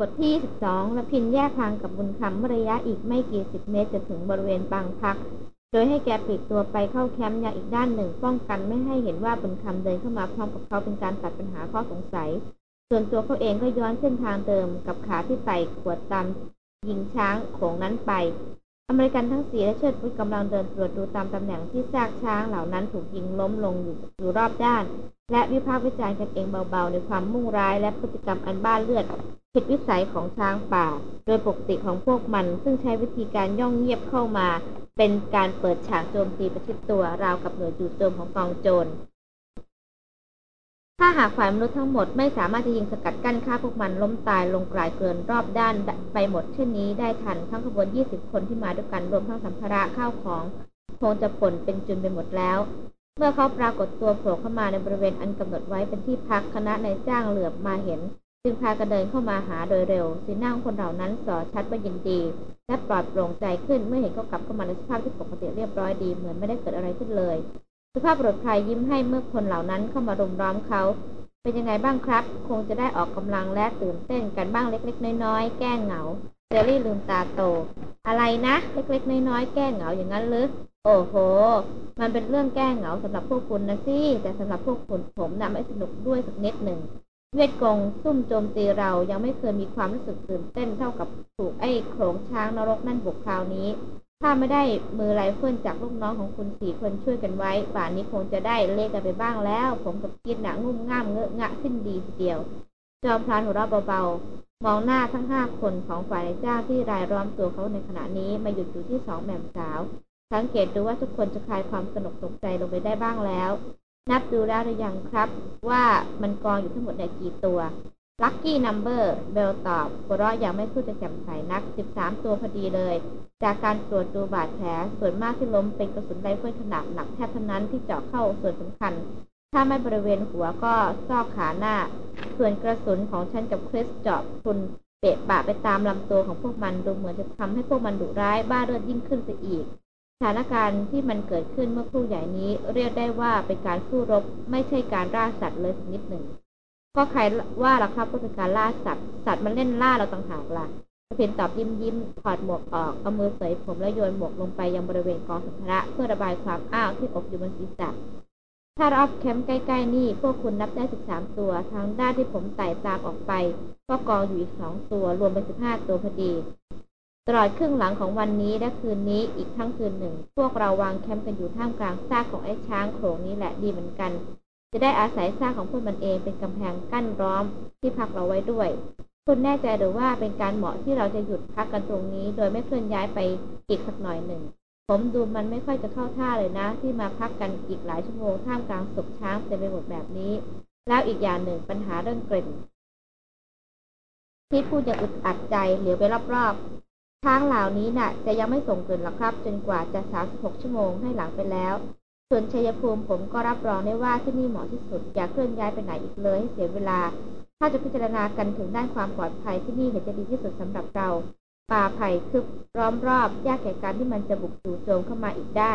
บทที่ 12และพินแยกทางกับบุญคำเมื่อระยะอีกไม่กี่สิบเมตรจะถึงบริเวณบางพัก โดยให้แกปลีกตัวไปเข้าแคมป์อย่างอีกด้านหนึ่ง ป้องกันไม่ให้เห็นว่าบุญคำเดินเข้ามาพร้อมกับเขาเป็นการตัดปัญหาข้อสงสัย ส่วนตัวเขาเองก็ย้อนเส้นทางเดิมกับขาที่ไต่ขวดตามยิงช้างโขงนั้นไป อเมริกันทั้งสี่และเชิดพุทธกำลังเดินตรวจดูตามตำแหน่งที่ซากช้างเหล่านั้นถูกยิงล้มลงอยู่อยู่รอบด้าน และวิพากษ์วิจารณ์กันเองเบาๆ ในความมุ่งร้ายและพฤติกรรมอันบ้าเลือดผิดวิสัยของช้างป่า โดยปกติของพวกมัน ซึ่งใช้วิธีการย่องเงียบเข้ามา เป็นการเปิดฉากโจมตีประชิดตัวราวกับหน่วยจู่โจมของกองโจร ถ้าหากฝ่ายมนุษย์ทั้งหมดไม่สามารถจะยิงสกัดกั้นฆ่าพวกมันล้มตายลงกลายเกลื่อนรอบด้านไปหมดเช่นนี้ได้ทันทั้งขบวน 20 คนที่มาด้วยกันรวมทั้งสัมภาระข้าวของคงจะผลเป็นจุนไปหมดแล้ว เมื่อเขาปรากฏตัวโผล่เข้ามาในบริเวณอันกำหนดไว้เป็นที่พักคณะนายจ้างเหลือบมาเห็น จึงพากันเดินเข้ามาหาโดยเร็ว สีหน้าของคนเหล่านั้นสอชัดว่ายินดี และปลอดโปร่งใจขึ้นเมื่อเห็นเขากลับเข้ามาในสภาพที่ปกติเรียบร้อยดีเหมือนไม่ได้เกิดอะไรขึ้นเลย สุภาพบุรุษไทยยิ้มให้เมื่อคนเหล่านั้นเข้ามารุมล้อมเขา เป็นยังไงบ้างครับ คงจะได้ออกกำลังและตื่นเต้นกันบ้างเล็ก ๆ น้อยๆ แก้เหงาเซรี่ลืมตาโต อะไรนะ เล็ก ๆ น้อยๆ แก้เหงาอย่างนั้นหรือ โอ้โห มันเป็นเรื่องแก้เหงาสำหรับพวกคุณนะสิแต่สำหรับพวกคุณผมน่ะไม่สนุกด้วยสักนิดหนึ่งเวทกงซุ่มโจมตีเรายังไม่เคยมีความรู้สึกตื่นเต้นเท่ากับถูกไอ้โขงช้างนรกนั่นบุกคราวนี้ ถ้าไม่ได้มือไรเฟิลจากลูกน้องของคุณสี่คนช่วยกันไว้ ป่านนี้คงจะได้เลขกันไปบ้างแล้ว ผมกับกิดหนังงุ่มง่ามเงอะงะสิ้นดีทีเดียว จอมพรานหัวเราะเบาๆ มองหน้าทั้งห้าคนของฝ่ายนายจ้างที่รายล้อมตัวเขาในขณะนี้มาหยุดอยู่ที่สองแหม่มสาว สังเกตดูว่าทุกคนจะคลายความตระหนกตกใจลงไปได้บ้างแล้ว นับดูแล้วหรือยังครับ ว่ามันกองอยู่ทั้งหมดในกี่ตัว lucky number เบลตอบหัวเราะยังไม่พูดจะแจ่มใสนัก 13 ตัวพอดีเลย จากการตรวจดูบาดแผลส่วนมากที่ล้มเป็นกระสุนไรเฟิลขนาดหนักแทบเท่านั้นที่เจาะเข้าส่วนสำคัญ ถ้าไม่บริเวณหัวก็ซอกขาหน้า ส่วนกระสุนของฉันกับคริสเจาะพุนเปะปะไปตามลำตัวของพวกมันดูเหมือนจะทำให้พวกมันดุร้ายบ้าเลือดยิ่งขึ้นไปอีกสถานการณ์ที่มันเกิดขึ้นเมื่อครู่ใหญ่นี้ เรียกได้ว่าเป็นการสู้รบไม่ใช่การล่าสัตว์เลยสักนิดหนึ่ง ก็ใครว่าล่ะครับว่าเป็นการล่าสัตว์ สัตว์มันเล่นล่าเราต่างหากล่ะเพนตอบยิ้มยิ้มถอดหมวกออก เอามือเสยผมแล้วโยนหมวกลงไปยังบริเวณกองสัมภาระเพื่อระบายความอ้าวที่อกอยู่บนศีรษะถ้ารอบแคมป์ใกล้ ๆ นี่ พวกคุณนับได้13ตัว ทางด้านที่ผมไต่ตามออกไป ก็กองอยู่อีก2ตัว รวมเป็น15ตัวพอดี ตลอดครึ่งหลังของวันนี้และคืนนี้อีกทั้งคืนหนึ่ง พวกเราวางแคมป์กันอยู่ท่ามกลางซากของไอ้ช้างโขลงนี้แหละดีเหมือนกัน จะได้อาศัยซากของพวกมันเองเป็นกำแพงกั้นร้อมที่พักเราไว้ด้วย คุณแน่ใจหรือว่าเป็นการเหมาะที่เราจะหยุดพักกันตรงนี้ โดยไม่เคลื่อนย้ายไปอีกสักหน่อยหนึ่ง ผมดูมันไม่ค่อยจะเข้าท่าเลยนะ ที่มาพักกันอีกหลายชั่วโมงท่ามกลางศพช้างเต็มไปหมดแบบนี้ แล้วอีกอย่างหนึ่งปัญหาเรื่องกลิ่นที่พูดอย่างอึดอัดใจเหลียวไปรอบๆช้างเหล่านี้น่ะ จะยังไม่ส่งกลิ่นหรอกครับ จนกว่าจะ 36 ชั่วโมงให้หลังไปแล้ว ส่วนชัยภูมิผมก็รับรองได้ว่าที่นี่เหมาะที่สุด อย่าเคลื่อนย้ายไปไหนอีกเลยให้เสียเวลา ถ้าจะพิจารณากันถึงด้านความปลอดภัยที่นี่เห็นจะดีที่สุดสำหรับเรา ป่าไผ่คึบล้อมรอบ ยากแก่การที่มันจะบุกจู่โจมเข้ามาอีกได้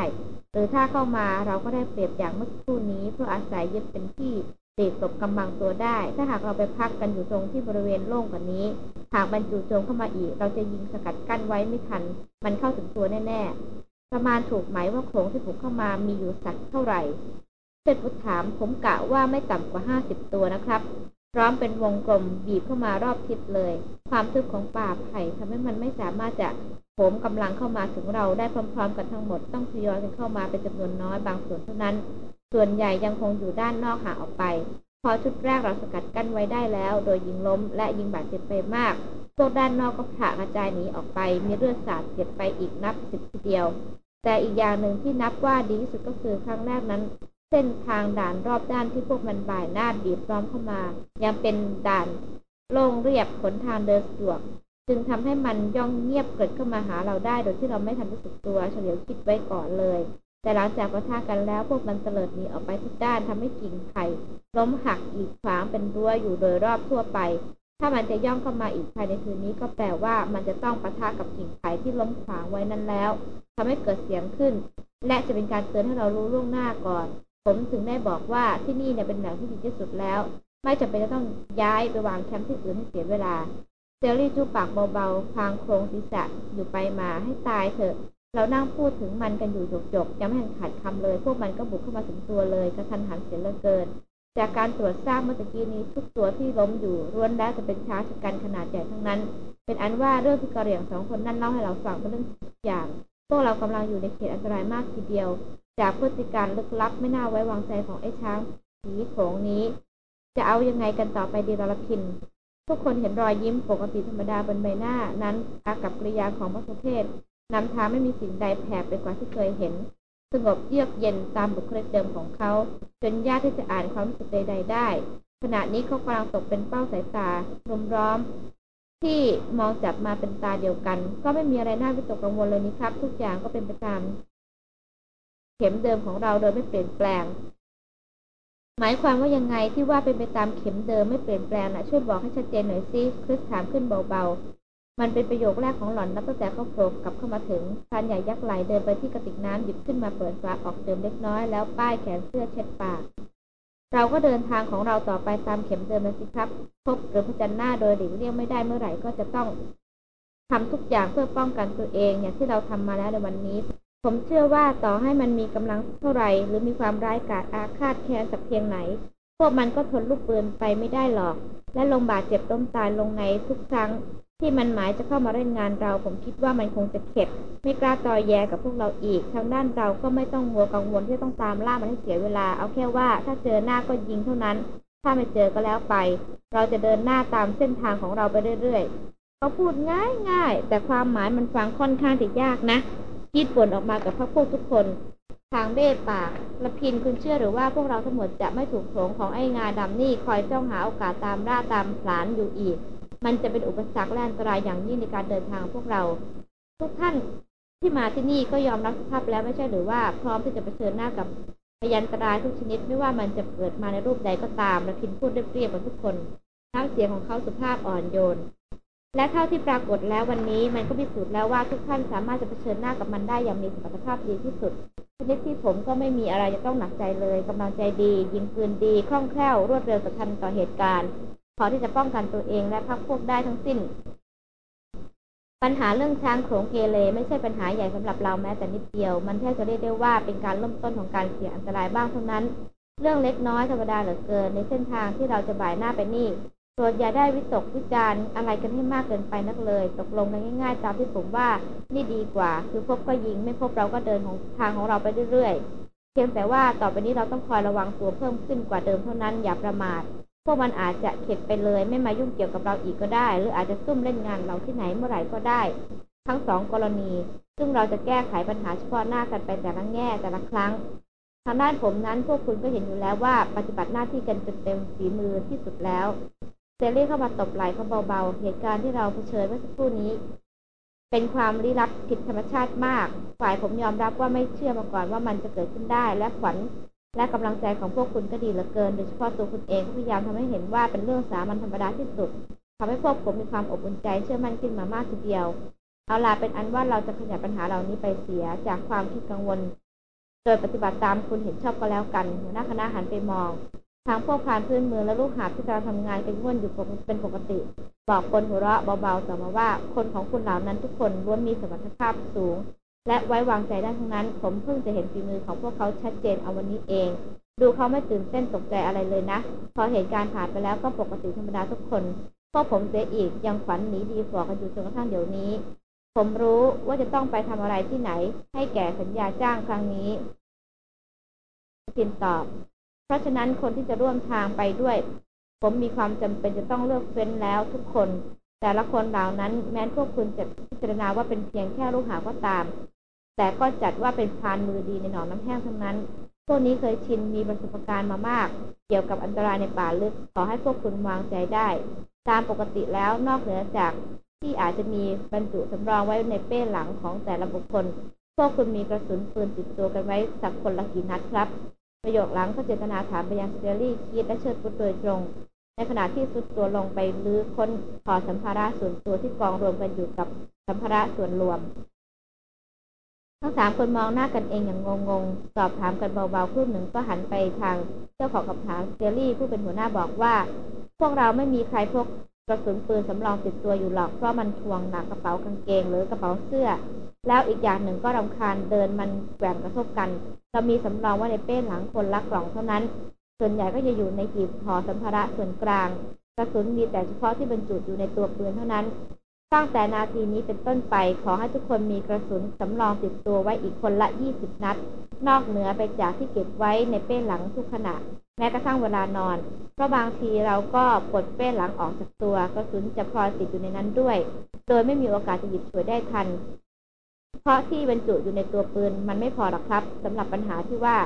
หรือถ้าเข้ามาเราก็ได้เปรียบอย่างเมื่อครู่นี้เพื่ออาศัยยึดเป็นที่ตีกหลบกำบังตัวได้ ถ้าหากเราไปพักกันอยู่ตรงที่บริเวณโล่งกว่านี้ หากมันจู่โจมเข้ามาอีก เราจะยิงสกัดกั้นไว้ไม่ทัน มันเข้าถึงตัวแน่ๆ ประมาณถูกไหมว่าโขงที่บุกเข้ามามีอยู่สักเท่าไหร่เชษพุทธถามผมกะว่าไม่ต่ำกว่าห้าสิบตัวนะครับพร้อมเป็นวงกลมบีบเข้ามารอบทิศเลย ความทึบของป่าไผ่ทำให้มันไม่สามารถจะโผมกำลังเข้ามาถึงเราได้พร้อมๆ กันทั้งหมดต้องทยอยกันเข้ามาเป็นจำนวนน้อยบางส่วนเท่านั้น ส่วนใหญ่ยังคงอยู่ด้านนอกห่างออกไป พอชุดแรกเราสกัดกั้นไว้ได้แล้ว โดยยิงล้มและยิงบาดเจ็บไปมากพวกด้านนอกก็ผ่ากระจายหนีออกไป มีเลือดสาดเจ็บไปอีกนับสิบทีเดียว แต่อีกอย่างหนึ่งที่นับว่าดีที่สุดก็คือครั้งแรกนั้น เส้นทางด่านรอบด้านที่พวกมันบ่ายหน้าบีบล้อมเข้ามา ยังเป็นด่านโล่งเรียบขนทางเดินสะดวก จึงทำให้มันย่องเงียบเกิดเข้ามาหาเราได้ โดยที่เราไม่ทันรู้สึกตัว เฉลียวคิดไว้ก่อนเลย แต่หลังจากประทะกันแล้วพวกมันเตลิดหนีออกไปทุกด้านทำให้กิ่งไผ่ล้มหักอีกขวางเป็นรั้วอยู่โดยรอบทั่วไป ถ้ามันจะย่องเข้ามาอีกภายในคืนนี้ก็แปลว่ามันจะต้องปะทะกับกิ่งไผ่ที่ล้มขวางไว้นั้นแล้วทำให้เกิดเสียงขึ้น และจะเป็นการเตือนให้เรารู้ล่วงหน้าก่อน ผมถึงได้บอกว่าที่นี่เนี่ยเป็นแหล่งที่ดีที่สุดแล้ว ไม่จำเป็นจะต้องย้ายไปวางแคมป์ที่อื่นให้เสียเวลาเซลลี่จูปากเบาๆพางโครงศีรษะอยู่ไปมาให้ตายเถอะ เรานั่งพูดถึงมันกันอยู่จบๆยังไม่ทันขาดคำเลย พวกมันก็บุกเข้ามาถึงตัวเลยกระทันหันเสียเหลือเกิน จากการตรวจทราบเมื่อตะกี้นี้ทุกตัวที่ล้มอยู่ล้วนแล้วจะเป็นช้างชะกันขนาดใหญ่ทั้งนั้น เป็นอันว่าเรื่องที่กระเหรี่ยงสองคนนั่นเล่าให้เราฟังเป็นเรื่องทุกอย่าง พวกเรากำลังอยู่ในเขตอันตรายมากทีเดียว จากพฤติการลึกลับไม่น่าไว้วางใจของไอ้ช้างผีโขงนี้ จะเอายังไงกันต่อไปดีลรพินทุกคนเห็นรอยยิ้มปกติธรรมดาบนใบหน้านั้นอากับกริยาของมัคคุเทศนำทางไม่มีสิ่งใดแผบไปกว่าที่เคยเห็น สงบเยือกเย็นตามบุคลิกเดิมของเขา จนยากที่จะอ่านความรู้สึกใด ๆ ได้ ขณะนี้เขากำลังตกเป็นเป้าสายตารุมร้อม ที่มองจับมาเป็นตาเดียวกัน ก็ไม่มีอะไรน่าวิตกกังวลเลยนี่ครับ ทุกอย่างก็เป็นไปตามเข็มเดิมของเราโดยไม่เปลี่ยนแปลง หมายความว่ายังไงที่ว่าเป็นไปตามเข็มเดิมไม่เปลี่ยนแปลงนะช่วยบอกให้ชัดเจนหน่อยสิคริสถามขึ้นเบา มันเป็นประโยคแรกของหล่อนนับตั้งแต่เขาโผล่กลับเข้ามาถึงพานใหญ่ยักษ์ไหลเดินไปที่กระติกน้ำหยิบขึ้นมาเปิดฝาออกเติมเล็กน้อย แล้วป้ายแขนเสื้อเช็ดปาก เราก็เดินทางของเราต่อไปตามเข็มเดิมนะสิครับ พบหรือพจันหน้าโดยหลีกเลี่ยงไม่ได้เมื่อไหร่ก็จะต้องทำทุกอย่างเพื่อป้องกันตัวเองอย่างที่เราทำมาแล้วในวันนี้ ผมเชื่อว่าต่อให้มันมีกำลังเท่าไหร่หรือมีความร้ายกาจอาฆาตแค้นสักเพียงไหน พวกมันก็ทนลูกปืนไปไม่ได้หรอก และลงบาดเจ็บต้มตายลงในทุกครั้ง ที่มันหมายจะเข้ามาเล่นงานเรา ผมคิดว่ามันคงจะเข็ด ไม่กล้าตอแยกับพวกเราอีก ทางด้านเราก็ไม่ต้องมัวกังวลที่ต้องตามล่ามันให้เสียเวลา เอาแค่ว่าถ้าเจอหน้าก็ยิงเท่านั้น ถ้าไม่เจอก็แล้วไป เราจะเดินหน้าตามเส้นทางของเราไปเรื่อยๆเขาพูดง่ายง่ายแต่ความหมายมันฟังค่อนข้างที่ยากนะคิดบ่นออกมากับพวกพวกทุกคน ทางเบ้ปากละพินคุณเชื่อหรือว่าพวกเราทั้งหมดจะไม่ถูกโถงของไอ้งาดำนี่คอยจ้องหาโอกาสตามล่าตามผลานอยู่อีก มันจะเป็นอุปสรรคและอันตรายอย่างยิ่งในการเดินทางของพวกเรา ทุกท่านที่มาที่นี่ก็ยอมรับสภาพแล้วไม่ใช่หรือว่าพร้อมที่จะเผชิญหน้ากับพยันตรายทุกชนิดไม่ว่ามันจะเกิดมาในรูปใดก็ตามและพินพูดเรียบๆกับทุกคนน้ำเสียงของเขาสุภาพอ่อนโยน และเท่าที่ปรากฏแล้ววันนี้มันก็พิสูจน์แล้วว่าทุกท่านสามารถจะเผชิญหน้ากับมันได้อย่างมีสมรรถภาพดีที่สุดชนิดที่ผมก็ไม่มีอะไรจะต้องหนักใจเลยกำลังใจดี ยิงปืนดี คล่องแคล่วรวดเร็วสัทันต่อเหตุการณ์ พอที่จะป้องกันตัวเองและพักพวกได้ทั้งสิ้น ปัญหาเรื่องช้างโขงเกเรไม่ใช่ปัญหาใหญ่สำหรับเราแม้แต่นิดเดียว มันแทบจะเรียกได้ว่าเป็นการเริ่มต้นของการเสี่ยงอันตรายบ้างเท่านั้น เรื่องเล็กน้อยธรรมดาเหลือเกินในเส้นทางที่เราจะบ่ายหน้าไปนี่โปรดอย่าได้วิตกวิจารณ์อะไรกันให้มากเกินไปนักเลย ตกลงกันง่ายๆตามที่ผมว่านี่ดีกว่า คือพบก็ยิงไม่พบเราก็เดินของทางของเราไปเรื่อยๆเพียงแต่ว่าต่อไปนี้เราต้องคอยระวังตัวเพิ่มขึ้นกว่าเดิมเท่านั้นอย่าประมาท วกมันอาจจะเข็ดไปเลย ไม่มายุ่งเกี่ยวกับเราอีกก็ได้ หรืออาจจะซุ่มเล่นงานเราที่ไหนเมื่อไหร่ก็ได้ ทั้งสองกรณี ซึ่งเราจะแก้ไขปัญหาเฉพาะหน้ากันไปแต่ละแง่แต่ละครั้ง ทางด้านผมนั้นพวกคุณก็เห็นอยู่แล้วว่า ปฏิบัติหน้าที่กันจนเต็มฝีมือที่สุดแล้วเซลลี่เข้ามาตบไหล่เขาเบาๆ เหตุการณ์ที่เราเผชิญเมื่อสักครู่นี้ เป็นความลี้ลับผิดธรรมชาติมาก ฝ่ายผมยอมรับว่าไม่เชื่อมาก่อนว่ามันจะเกิดขึ้นได้ และขวัญ และกำลังใจของพวกคุณก็ดีเหลือเกิน โดยเฉพาะตัวคุณเองก็พยายามทำให้เห็นว่าเป็นเรื่องสามัญธรรมดาที่สุดทำให้พวกผมมีความอบอุ่นใจเชื่อมั่นขึ้นมามากทีเดียว เอาล่ะเป็นอันว่าเราจะขยับปัญหาเหล่านี้ไปเสียจากความคิดกังวล โดยปฏิบัติตามคุณเห็นชอบก็แล้วกัน หัวหน้าคณะหันไปมอง ทางพวกพานพื้นเมืองและลูกหาบที่กำลังทำงานกันง่วนอยู่เป็นปกติ บอกคนหัวเราะเบาๆต่อมาว่า คนของคุณเหล่านั้นทุกคนล้วนมีสมรรถภาพสูง และไว้วางใจได้ทั้งนั้น ผมเพิ่งจะเห็นฝีมือของพวกเขาชัดเจนเอาวันนี้เอง ดูเขาไม่ตื่นเต้นตกใจอะไรเลยนะ พอเหตุการณ์ผ่านไปแล้วก็ปกติธรรมดาทุกคนพวกผมเสียอีกยังขวัญหนีดีฝ่อกันอยู่จนกระทั่งเดี๋ยวนี้ ผมรู้ว่าจะต้องไปทำอะไรที่ไหน ให้แก่สัญญาจ้างครั้งนี้พินตอบ เพราะฉะนั้นคนที่จะร่วมทางไปด้วย ผมมีความจำเป็นจะต้องเลือกเฟ้นแล้วทุกคน แต่ละคนเหล่านั้นแม้พวกคุณจะพิจารณาว่าเป็นเพียงแค่ลูกหาก็ตาม แต่ก็จัดว่าเป็นพานมือดีในหนองน้ำแห้งทั้งนั้น พวกนี้เคยชินมีประสบการณ์มามาก เกี่ยวกับอันตรายในป่าลึกขอให้พวกคุณวางใจได้ ตามปกติแล้วนอกเหนือจากที่อาจจะมีบรรจุสำรองไว้ในเป้หลังของแต่ละบุคคล พวกคุณมีกระสุนปืนติดตัวกันไว้สักคนละกี่นัดครับ ประโยคหลังเขาเจตนาถามไปยังสเตอรี่คิดและเชิดพุทโดยตรง ในขณะที่สุดตัวลงไปลื้อค้นถอดสัมภาระส่วนตัวที่กองรวมกันอยู่กับสัมภาระส่วนรวม ทั้งสามคนมองหน้ากันเองอย่างงงๆ สอบถามกันเบาๆครู่หนึ่งก็หันไปทางเจ้าของคำถามเตอรี่ผู้เป็นหัวหน้าบอกว่า พวกเราไม่มีใครพกกระสุนปืนสำรองติดตัวอยู่หรอกเพราะมันทวงหนักกระเป๋ากางเกงหรือกระเป๋าเสื้อ แล้วอีกอย่างหนึ่งก็รำคาญเดินมันแกว่งกระทบกัน เรามีสำรองไว้ในเป้หลังคนละกล่องเท่านั้น ส่วนใหญ่ก็จะอยู่ในหีบห่อสัมภาระส่วนกลาง กระสุนมีแต่เฉพาะที่บรรจุอยู่ในตัวปืนเท่านั้น ตั้งแต่นาทีนี้เป็นต้นไป ขอให้ทุกคนมีกระสุนสำรองติดตัวไว้อีกคนละ 20 นัด นอกเหนือไปจากที่เก็บไว้ในเป้หลังทุกขณะ แม้กระทั่งเวลานอน เพราะบางทีเราก็ปลดเป้หลังออกจากตัว กระสุนจะพลอยติดอยู่ในนั้นด้วย โดยไม่มีโอกาสจะหยิบฉวยได้ทัน เพราะที่บรรจุอยู่ในตัวปืนมันไม่พอหรอกครับสำหรับปัญหาที่ว่า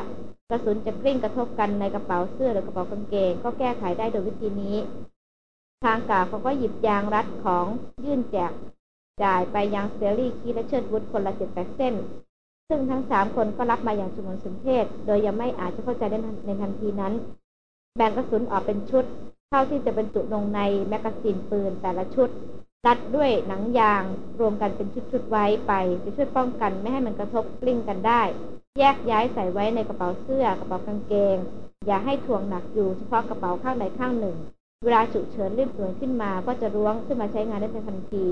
กระสุนจะกลิ้งกระทบกันในกระเป๋าเสื้อหรือกระเป๋ากางเกง ก็แก้ไขได้โดยวิธีนี้ ทางกาเขาก็หยิบยางรัดของยื่นแจกจ่ายไปยังเซรี่คีและเชิดวุฒคนละเจ็ดแปดเส้น ซึ่งทั้งสามคนก็รับมาอย่างฉงนสนเท่ห์โดยยังไม่อาจจะเข้าใจได้ในทันทีนั้น แบ่งกระสุนออกเป็นชุด เท่าที่จะบรรจุลงในแมกกาซีนปืนแต่ละชุด รัดด้วยหนังยางรวมกันเป็นชุดๆไว้ไปจะช่วยป้องกันไม่ให้มันกระทบกลิ้งกันได้ แยกย้ายใส่ไว้ในกระเป๋าเสื้อกระเป๋ากางเกง อย่าให้ถ่วงหนักอยู่เฉพาะกระเป๋าข้างใดข้างหนึ่ง เวลาฉุกเฉินรีบด่วนขึ้นมาก็จะล้วงขึ้นมาใช้งานได้ในทันที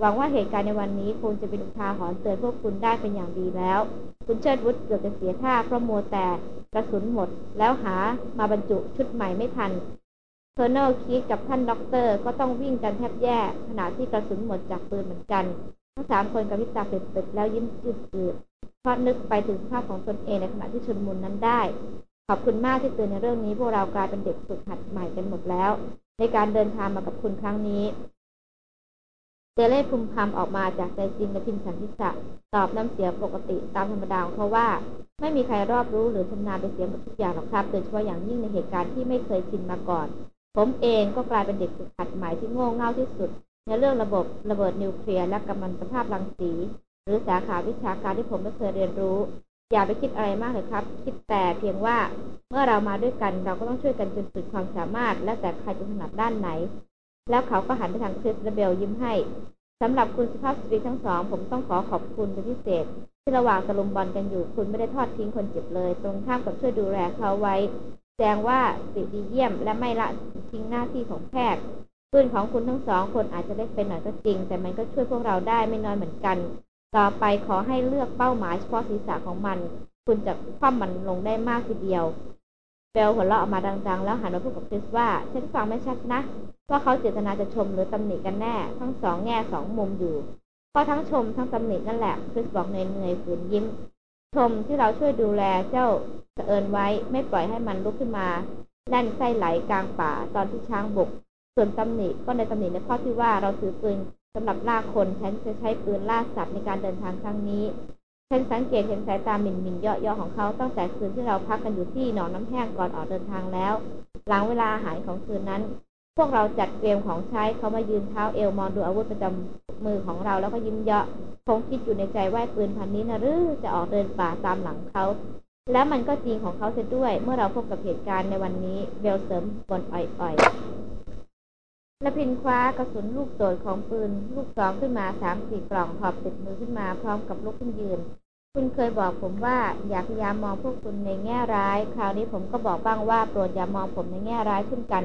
หวังว่าเหตุการณ์ในวันนี้คงจะเป็นอุทาหรณ์เตือนพวกคุณได้เป็นอย่างดีแล้ว คุณเชิดวุฒิเกือบจะเสียท่าเพราะมัวแต่กระสุนหมด แล้วหามาบรรจุชุดใหม่ไม่ทัน Colonel คิดกับท่านด็อกเตอร์ ก็ต้องวิ่งกันแทบแย่ขณะที่กระสุนหมดจากปืนเหมือนกัน ทั้งสามคนกะพริบตาปริบๆแล้วยิ้มจืดๆเพราะนึกไปถึงภาพของตนเองในขณะที่ชุลมุนนั้นได้ ขอบคุณมากที่เตือนในเรื่องนี้ พวกเรากลายเป็นเด็กฝึกหัดใหม่กันหมดแล้ว ในการเดินทางมากับคุณครั้งนี้เจเล่พุมพำออกมาจากใจจริงและพินสันทิษะตอบน้ำเสียงปกติตามธรรมดาของเขาว่า ไม่มีใครรอบรู้หรือชำนาญไปเสียหมดทุกอย่างหรอกครับโดยเฉพาะอย่างยิ่งในเหตุการณ์ที่ไม่เคยชินมาก่อน ผมเองก็กลายเป็นเด็กฝึกหัดใหม่ที่โง่เง่าที่สุด ในเรื่องระบบระเบิดนิวเคลียร์และกัมมันตภาพรังสี หรือสาขาวิชาการที่ผมไม่เคยเรียนรู้ อย่าไปคิดอะไรมากเลยครับ คิดแต่เพียงว่าเมื่อเรามาด้วยกันเราก็ต้องช่วยกันจนสุดความสามารถ และแต่ใครจะถนัดด้านไหน แล้วเขาก็หันไปทางคริสและเบลยิ้มให้สำหรับคุณสุภาพสตรีทั้งสอง ผมต้องขอขอบคุณเป็นพิเศษ ที่ระหว่างตะลุมบอลกันอยู่คุณไม่ได้ทอดทิ้งคนเจ็บเลย ตรงข้ามกับช่วยดูแลเขาไว้ แสดงว่าสิดีเยี่ยมและไม่ละทิ้งหน้าที่ของแพทย์ปืนของคุณทั้งสองคนอาจจะเล็กไปหน่อยก็จริง แต่มันก็ช่วยพวกเราได้ไม่น้อยเหมือนกัน ต่อไปขอให้เลือกเป้าหมายเฉพาะศีรษะของมัน คุณจะคว่ำมันลงได้มากทีเดียวเบลหัวเราะออกมาดัง ๆ แล้วหันมาพูดกับคริสว่าฉันฟังไม่ชัดนะ ว่าเขาเจตนาจะชมหรือตำหนิกันแน่ ทั้งสองแง่สองมุมอยู่ เพราะทั้งชมทั้งตำหนินั่นแหละคริสบอกเหนื่อยๆฝืนยิ้ม ชมที่เราช่วยดูแลเจ้าเสอิญไว้ไม่ปล่อยให้มันลุกขึ้นมาแล่นไส้ไหลกลางป่าตอนที่ช้างบุก ส่วนตำหนิก็ในตำหนิในข้อที่ว่าเราถือปืนสำหรับล่าคนฉันจะใช้ปืนล่าสัตว์ในการเดินทางครั้งนี้ฉันสังเกตเห็นสายตาหมิ่นหมิ่นเยาะๆของเขาตั้งแต่คืนที่เราพักกันอยู่ที่หนองน้ำแห้งก่อนออกเดินทางแล้ว หลังเวลาอาหารของคืนนั้น พวกเราจัดเตรียมของใช้เขามายืนเท้าเอวมองดูอาวุธประจำมือของเราแล้วก็ยิ้มเยาะ คงคิดอยู่ในใจว่าปืนพันนี้นะหรือจะออกเดินป่าตามหลังเขา แล้วมันก็จริงของเขาเสียด้วย เมื่อเราพบกับเหตุการณ์ในวันนี้เบลเสริมบนอ่อยๆและพินคว้ากระสุนลูกโดดของปืน ลูกสองขึ้นมาสามสี่กล่องหอบติดมือขึ้นมาพร้อมกับลุกขึ้นยืน คุณเคยบอกผมว่าอย่าพยายามมองพวกคุณในแง่ร้าย คราวนี้ผมก็บอกบ้างว่าโปรดอย่ามองผมในแง่ร้ายเช่นกัน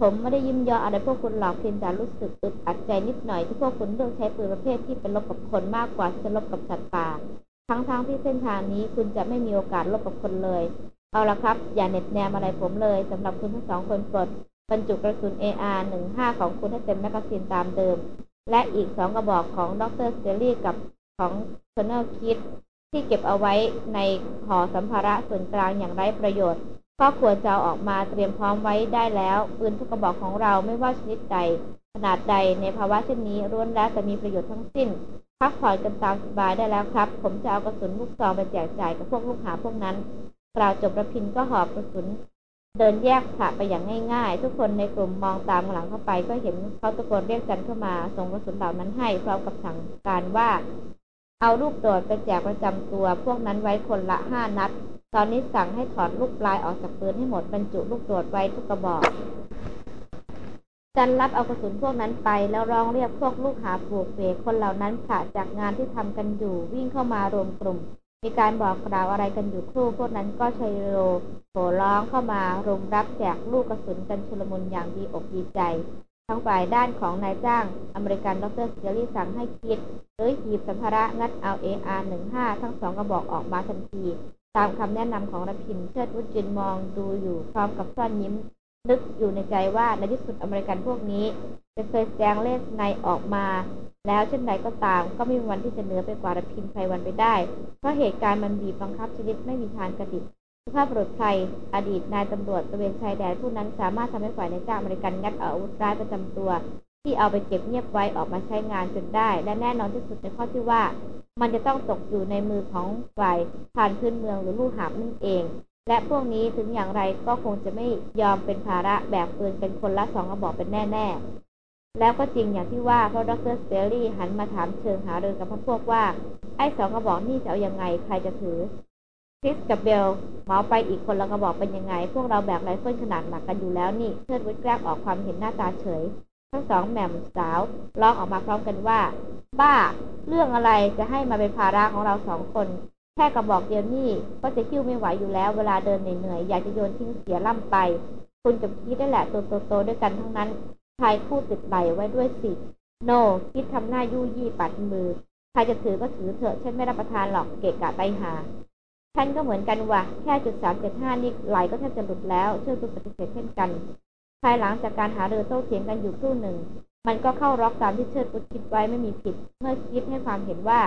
ผมไม่ได้ยิ้มยออะไรพวกคุณหลอกเพียงแต่รู้สึกอึดอัดใจนิดหน่อยที่พวกคุณเลือกใช้ปืนประเภทที่เป็นลบกับคนมากกว่าที่จะลบกับสัตว์ป่า ทั้งๆทที่เส้นทางนี้คุณจะไม่มีโอกาสลบกับคนเลย เอาละครับ อย่าเหน็บแนมอะไรผมเลยสำหรับคุณทั้งสองคนปลดบรรจุกระสุน AR 15 ของคุณให้เต็มแมกกาซีนตามเดิม และอีกสองกระบอกของดร.สแตนลีย์กับของ Colonel คิดที่เก็บเอาไว้ในห่อสัมภาระส่วนกลางอย่างไร้ประโยชน์ ก็ควรจะเอาออกมาเตรียมพร้อมไว้ได้แล้วปืนทุกกระบอกของเราไม่ว่าชนิดใด ขนาดใดในภาวะเช่นนี้ล้วนแล้วจะมีประโยชน์ทั้งสิ้นพักผ่อนกันตามสบายได้แล้วครับ ผมจะเอากระสุนลูกซองไปแจกจ่ายกับพวกลูกหาพวกนั้นกล่าวจบระพินก็หอบกระสุน เดินแยกผ่าไปอย่างง่าย ๆ ทุกคนในกลุ่มมองตามหลังเข้าไป ก็เห็นเขาตะโกนเรียกกันเข้ามาส่งกระสุนเหล่านั้นให้พร้อมกับสั่งการว่า เอาลูกโดดไปแจกประจำตัว พวกนั้นไว้คนละห้านัด ตอนนี้สั่งให้ถอดลูกปลายออกจากปืนให้หมดบรรจุลูกโดดไว้ทุกกระบอก จันรับเอากระสุนพวกนั้นไปแล้วร้องเรียกพวกลูกหาปลูกเสกคนเหล่านั้นผ่าจากงานที่ทำกันอยู่วิ่งเข้ามารวมกลุ่ม มีการบอกกล่าวอะไรกันอยู่ครู่พวกนั้นก็ไชโยโห่ร้องเข้ามารุมรับแจกลูกกระสุนกันชุลมุนอย่างดีอกดีใจทางฝ่ายด้านของนายจ้าง อเมริกันดร.สแตนลีย์สั่งให้คิดรื้อหีบสัมภาระงัดเอา AR-15 ทั้งสองกระบอกออกมาทันที ตามคำแนะนำของรพินทร์เชิดวุฒิยืนมองดูอยู่พร้อมกับซ่อนยิ้ม นึกอยู่ในใจว่าในที่สุดอเมริกันพวกนี้ จะเผยแสดงเลศนัยออกมา แล้วเช่นใดก็ตาม ก็ไม่มีวันที่จะเหนือไปกว่ารพินไพรวันไปได้ เพราะเหตุการณ์มันบีบบังคับชีวิตไม่มีทางกระดิกสภาพบุรุษไทยอดีตนายตำรวจตระเวนชายแดนผู้นั้นสามารถทำให้ฝ่ายในจ้างอเมริกันงัดเอาวุธร้ายประจำตัว ที่เอาไปเก็บเงียบไว้ออกมาใช้งานจนได้ และแน่นอนที่สุดในข้อที่ว่า มันจะต้องตกอยู่ในมือของฝ่ายผ่านพื้นเมืองหรือลูกหาบนั่นเอง และพวกนี้ถึงอย่างไรก็คงจะไม่ยอมเป็นภาระแบกปืนเป็นคนละสองกระบอกเป็นแน่ ๆ แล้วก็จริงอย่างที่ว่าเพราะดร.สแตนลีย์หันมาถามเชิงหารือกับพวกว่า ไอ้สองกระบอกนี่จะเอายังไงใครจะถือคริสกับเบลเหมาไปอีกคนละกระบอกเป็นยังไง พวกเราแบกไรเฟิลขนาดหนักกันอยู่แล้วนี่เชิดวุฒแกล้งออกความเห็นหน้าตาเฉย ทั้งสองแหม่มสาวร้องออกมาพร้อมกันว่า บ้า เรื่องอะไรจะให้มาเป็นภาระของเราสองคน แค่กระบอกเดียวนี่ก็จะหิ้วไม่ไหวอยู่แล้ว เวลาเดินเหนื่อยๆอยากจะโยนทิ้งเสียร่ำไป คุณกับคิดได้แหละตัวโตๆด้วยกันทั้งนั้นชายคู่ติดไหลไว้ด้วยสิโน คิดทำหน้ายู่ยี่ปัดมือใครจะถือก็ถือเถอะฉันไม่รับประทานหรอกเกะกะไปหาฉันก็เหมือนกันว่ะ แค่จุดสามเจ็ดห้านี่ไหลก็แทบจะหลุดแล้ว เชื่อคุณปฏิเสธเช่นกัน ภายหลังจากการหาเรือโต้เถียงกันอยู่ครู่หนึ่ง มันก็เข้าร็อกตามที่เชิดพุทคิดไว้ไม่มีผิด เมื่อคิดให้ความเห็นว่า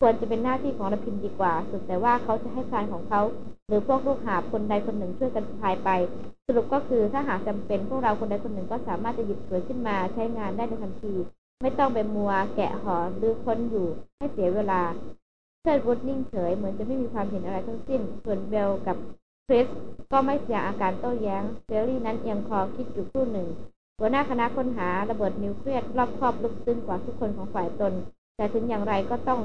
ควรจะเป็นหน้าที่ของรพินดีกว่า สุดแต่ว่าเขาจะให้พานของเขา หรือพวกลูกหาคนใดคนหนึ่งช่วยกันพายไป สรุปก็คือถ้าหากจำเป็นพวกเราคนใดคนหนึ่งก็สามารถจะหยิบสวยขึ้นมาใช้งานได้ในทันที ไม่ต้องไปมัวแกะหอหรือค้นอยู่ให้เสียเวลาเชิดวุฒนิ่งเฉยเหมือนจะไม่มีความเห็นอะไรทั้งสิ้น ส่วนเบลกับ คริสก็ไม่แสดงอาการโต้แย้งเซลลี่นั้นเอียงคอคิดอยู่ครู่หนึ่ง หัวหน้าคณะค้นหาระเบิดนิวเคลียร์รอบครอบลึกซึ้งกว่าทุกคนของฝ่ายตน แต่ถึงอย่างไรก็ต้อง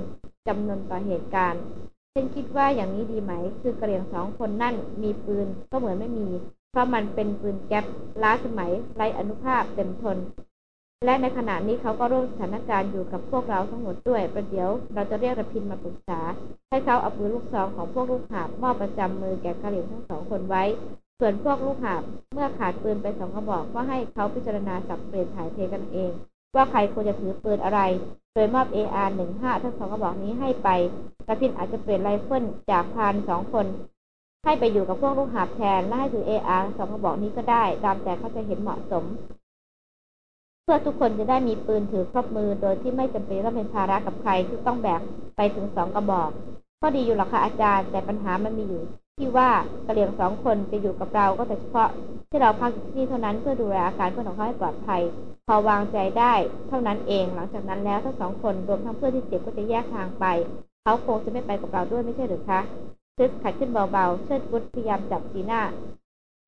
จำนนต่อเหตุการณ์ฉันคิดว่าอย่างนี้ดีไหม คือกระเหรี่ยงสองคนนั่นมีปืนก็เหมือนไม่มี เพราะมันเป็นปืนแก๊ปล้าสมัยไร้อนุภาพเต็มทน และในขณะนี้เขาก็ร่วมสถานการณ์อยู่กับพวกเราทั้งหมดด้วย ประเดี๋ยวเราจะเรียกระพินมาปรึกษา ให้เขาเอาปืนลูกซองของพวกลูกหาบมอบประจำมือแก่กระเหรี่ยงทั้งสองคนไว้ ส่วนพวกลูกหาบเมื่อขาดปืนไปสองกระบอกก็ให้เขาพิจารณาสับเปลี่ยนถ่ายเทกันเอง ว่าใครควรจะถือปืนอะไร โดยมอบ AR-15 ทั้งสองกระบอกนี้ให้ไปกระพินอาจจะเปลี่ยนไรเฟิลจากพานสองคน ให้ไปอยู่กับพวกลูกหาบแทนและให้ถือ AR สองกระบอกนี้ก็ได้ ตามแต่เขาจะเห็นเหมาะสม พื่อทุกคนจะได้มีปืนถือครบมือโดยที่ไม่จำเป็นต้องเป็นภาระกับใครที่ต้องแบกไปถึงสองกระบอกก็ดีอยู่หรอกค่ะอาจารย์ แต่ปัญหามันมีอยู่ ที่ว่ากระเหลี่ยงสองคนจะอยู่กับเราก็แต่เฉพาะ ที่เราพักที่นี่เท่านั้นเพื่อดูแลอาการเพื่อนของเขาให้ปลอดภัย พอวางใจได้เท่านั้นเองหลังจากนั้นแล้วทั้งสองคนรวมทั้งเพื่อนที่เจ็บก็จะแยกทางไป เขาคงจะไม่ไปกับเราด้วยไม่ใช่หรือคะซึกขัดขึ้นเบาๆ เชิดวุฒพยายามจับสีหน้า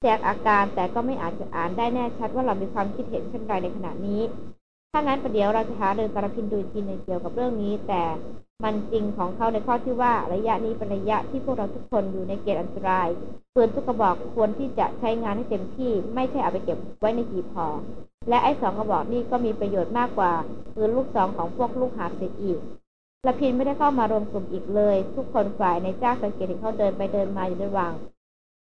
แจกอาการแต่ก็ไม่อาจจะอ่านได้แน่ชัดว่าเรามีความคิดเห็นเช่นไรในขณะนี้ ถ้างั้นประเดี๋ยวเราจะหาเรื่องกระพินดูอีกทีหนึ่งเกี่ยวกับเรื่องนี้ แต่มันจริงของเขาในข้อที่ว่าระยะนี้เป็นระยะที่พวกเราทุกคนอยู่ในเกณฑ์อันตรายปืนทุกกระบอกควรที่จะใช้งานให้เต็มที่ ไม่ใช่เอาไปเก็บไว้ในหีบห่อและไอ้สองกระบอกนี่ก็มีประโยชน์มากกว่าปืนลูกสองของพวกลูกหาเสียอีกละพินไม่ได้เข้ามารวมกลุ่มอีกเลย ทุกคนฝ่ายในจ้าสังเกตเห็นเขาเดินไปเดินมาอยู่ระหว่าง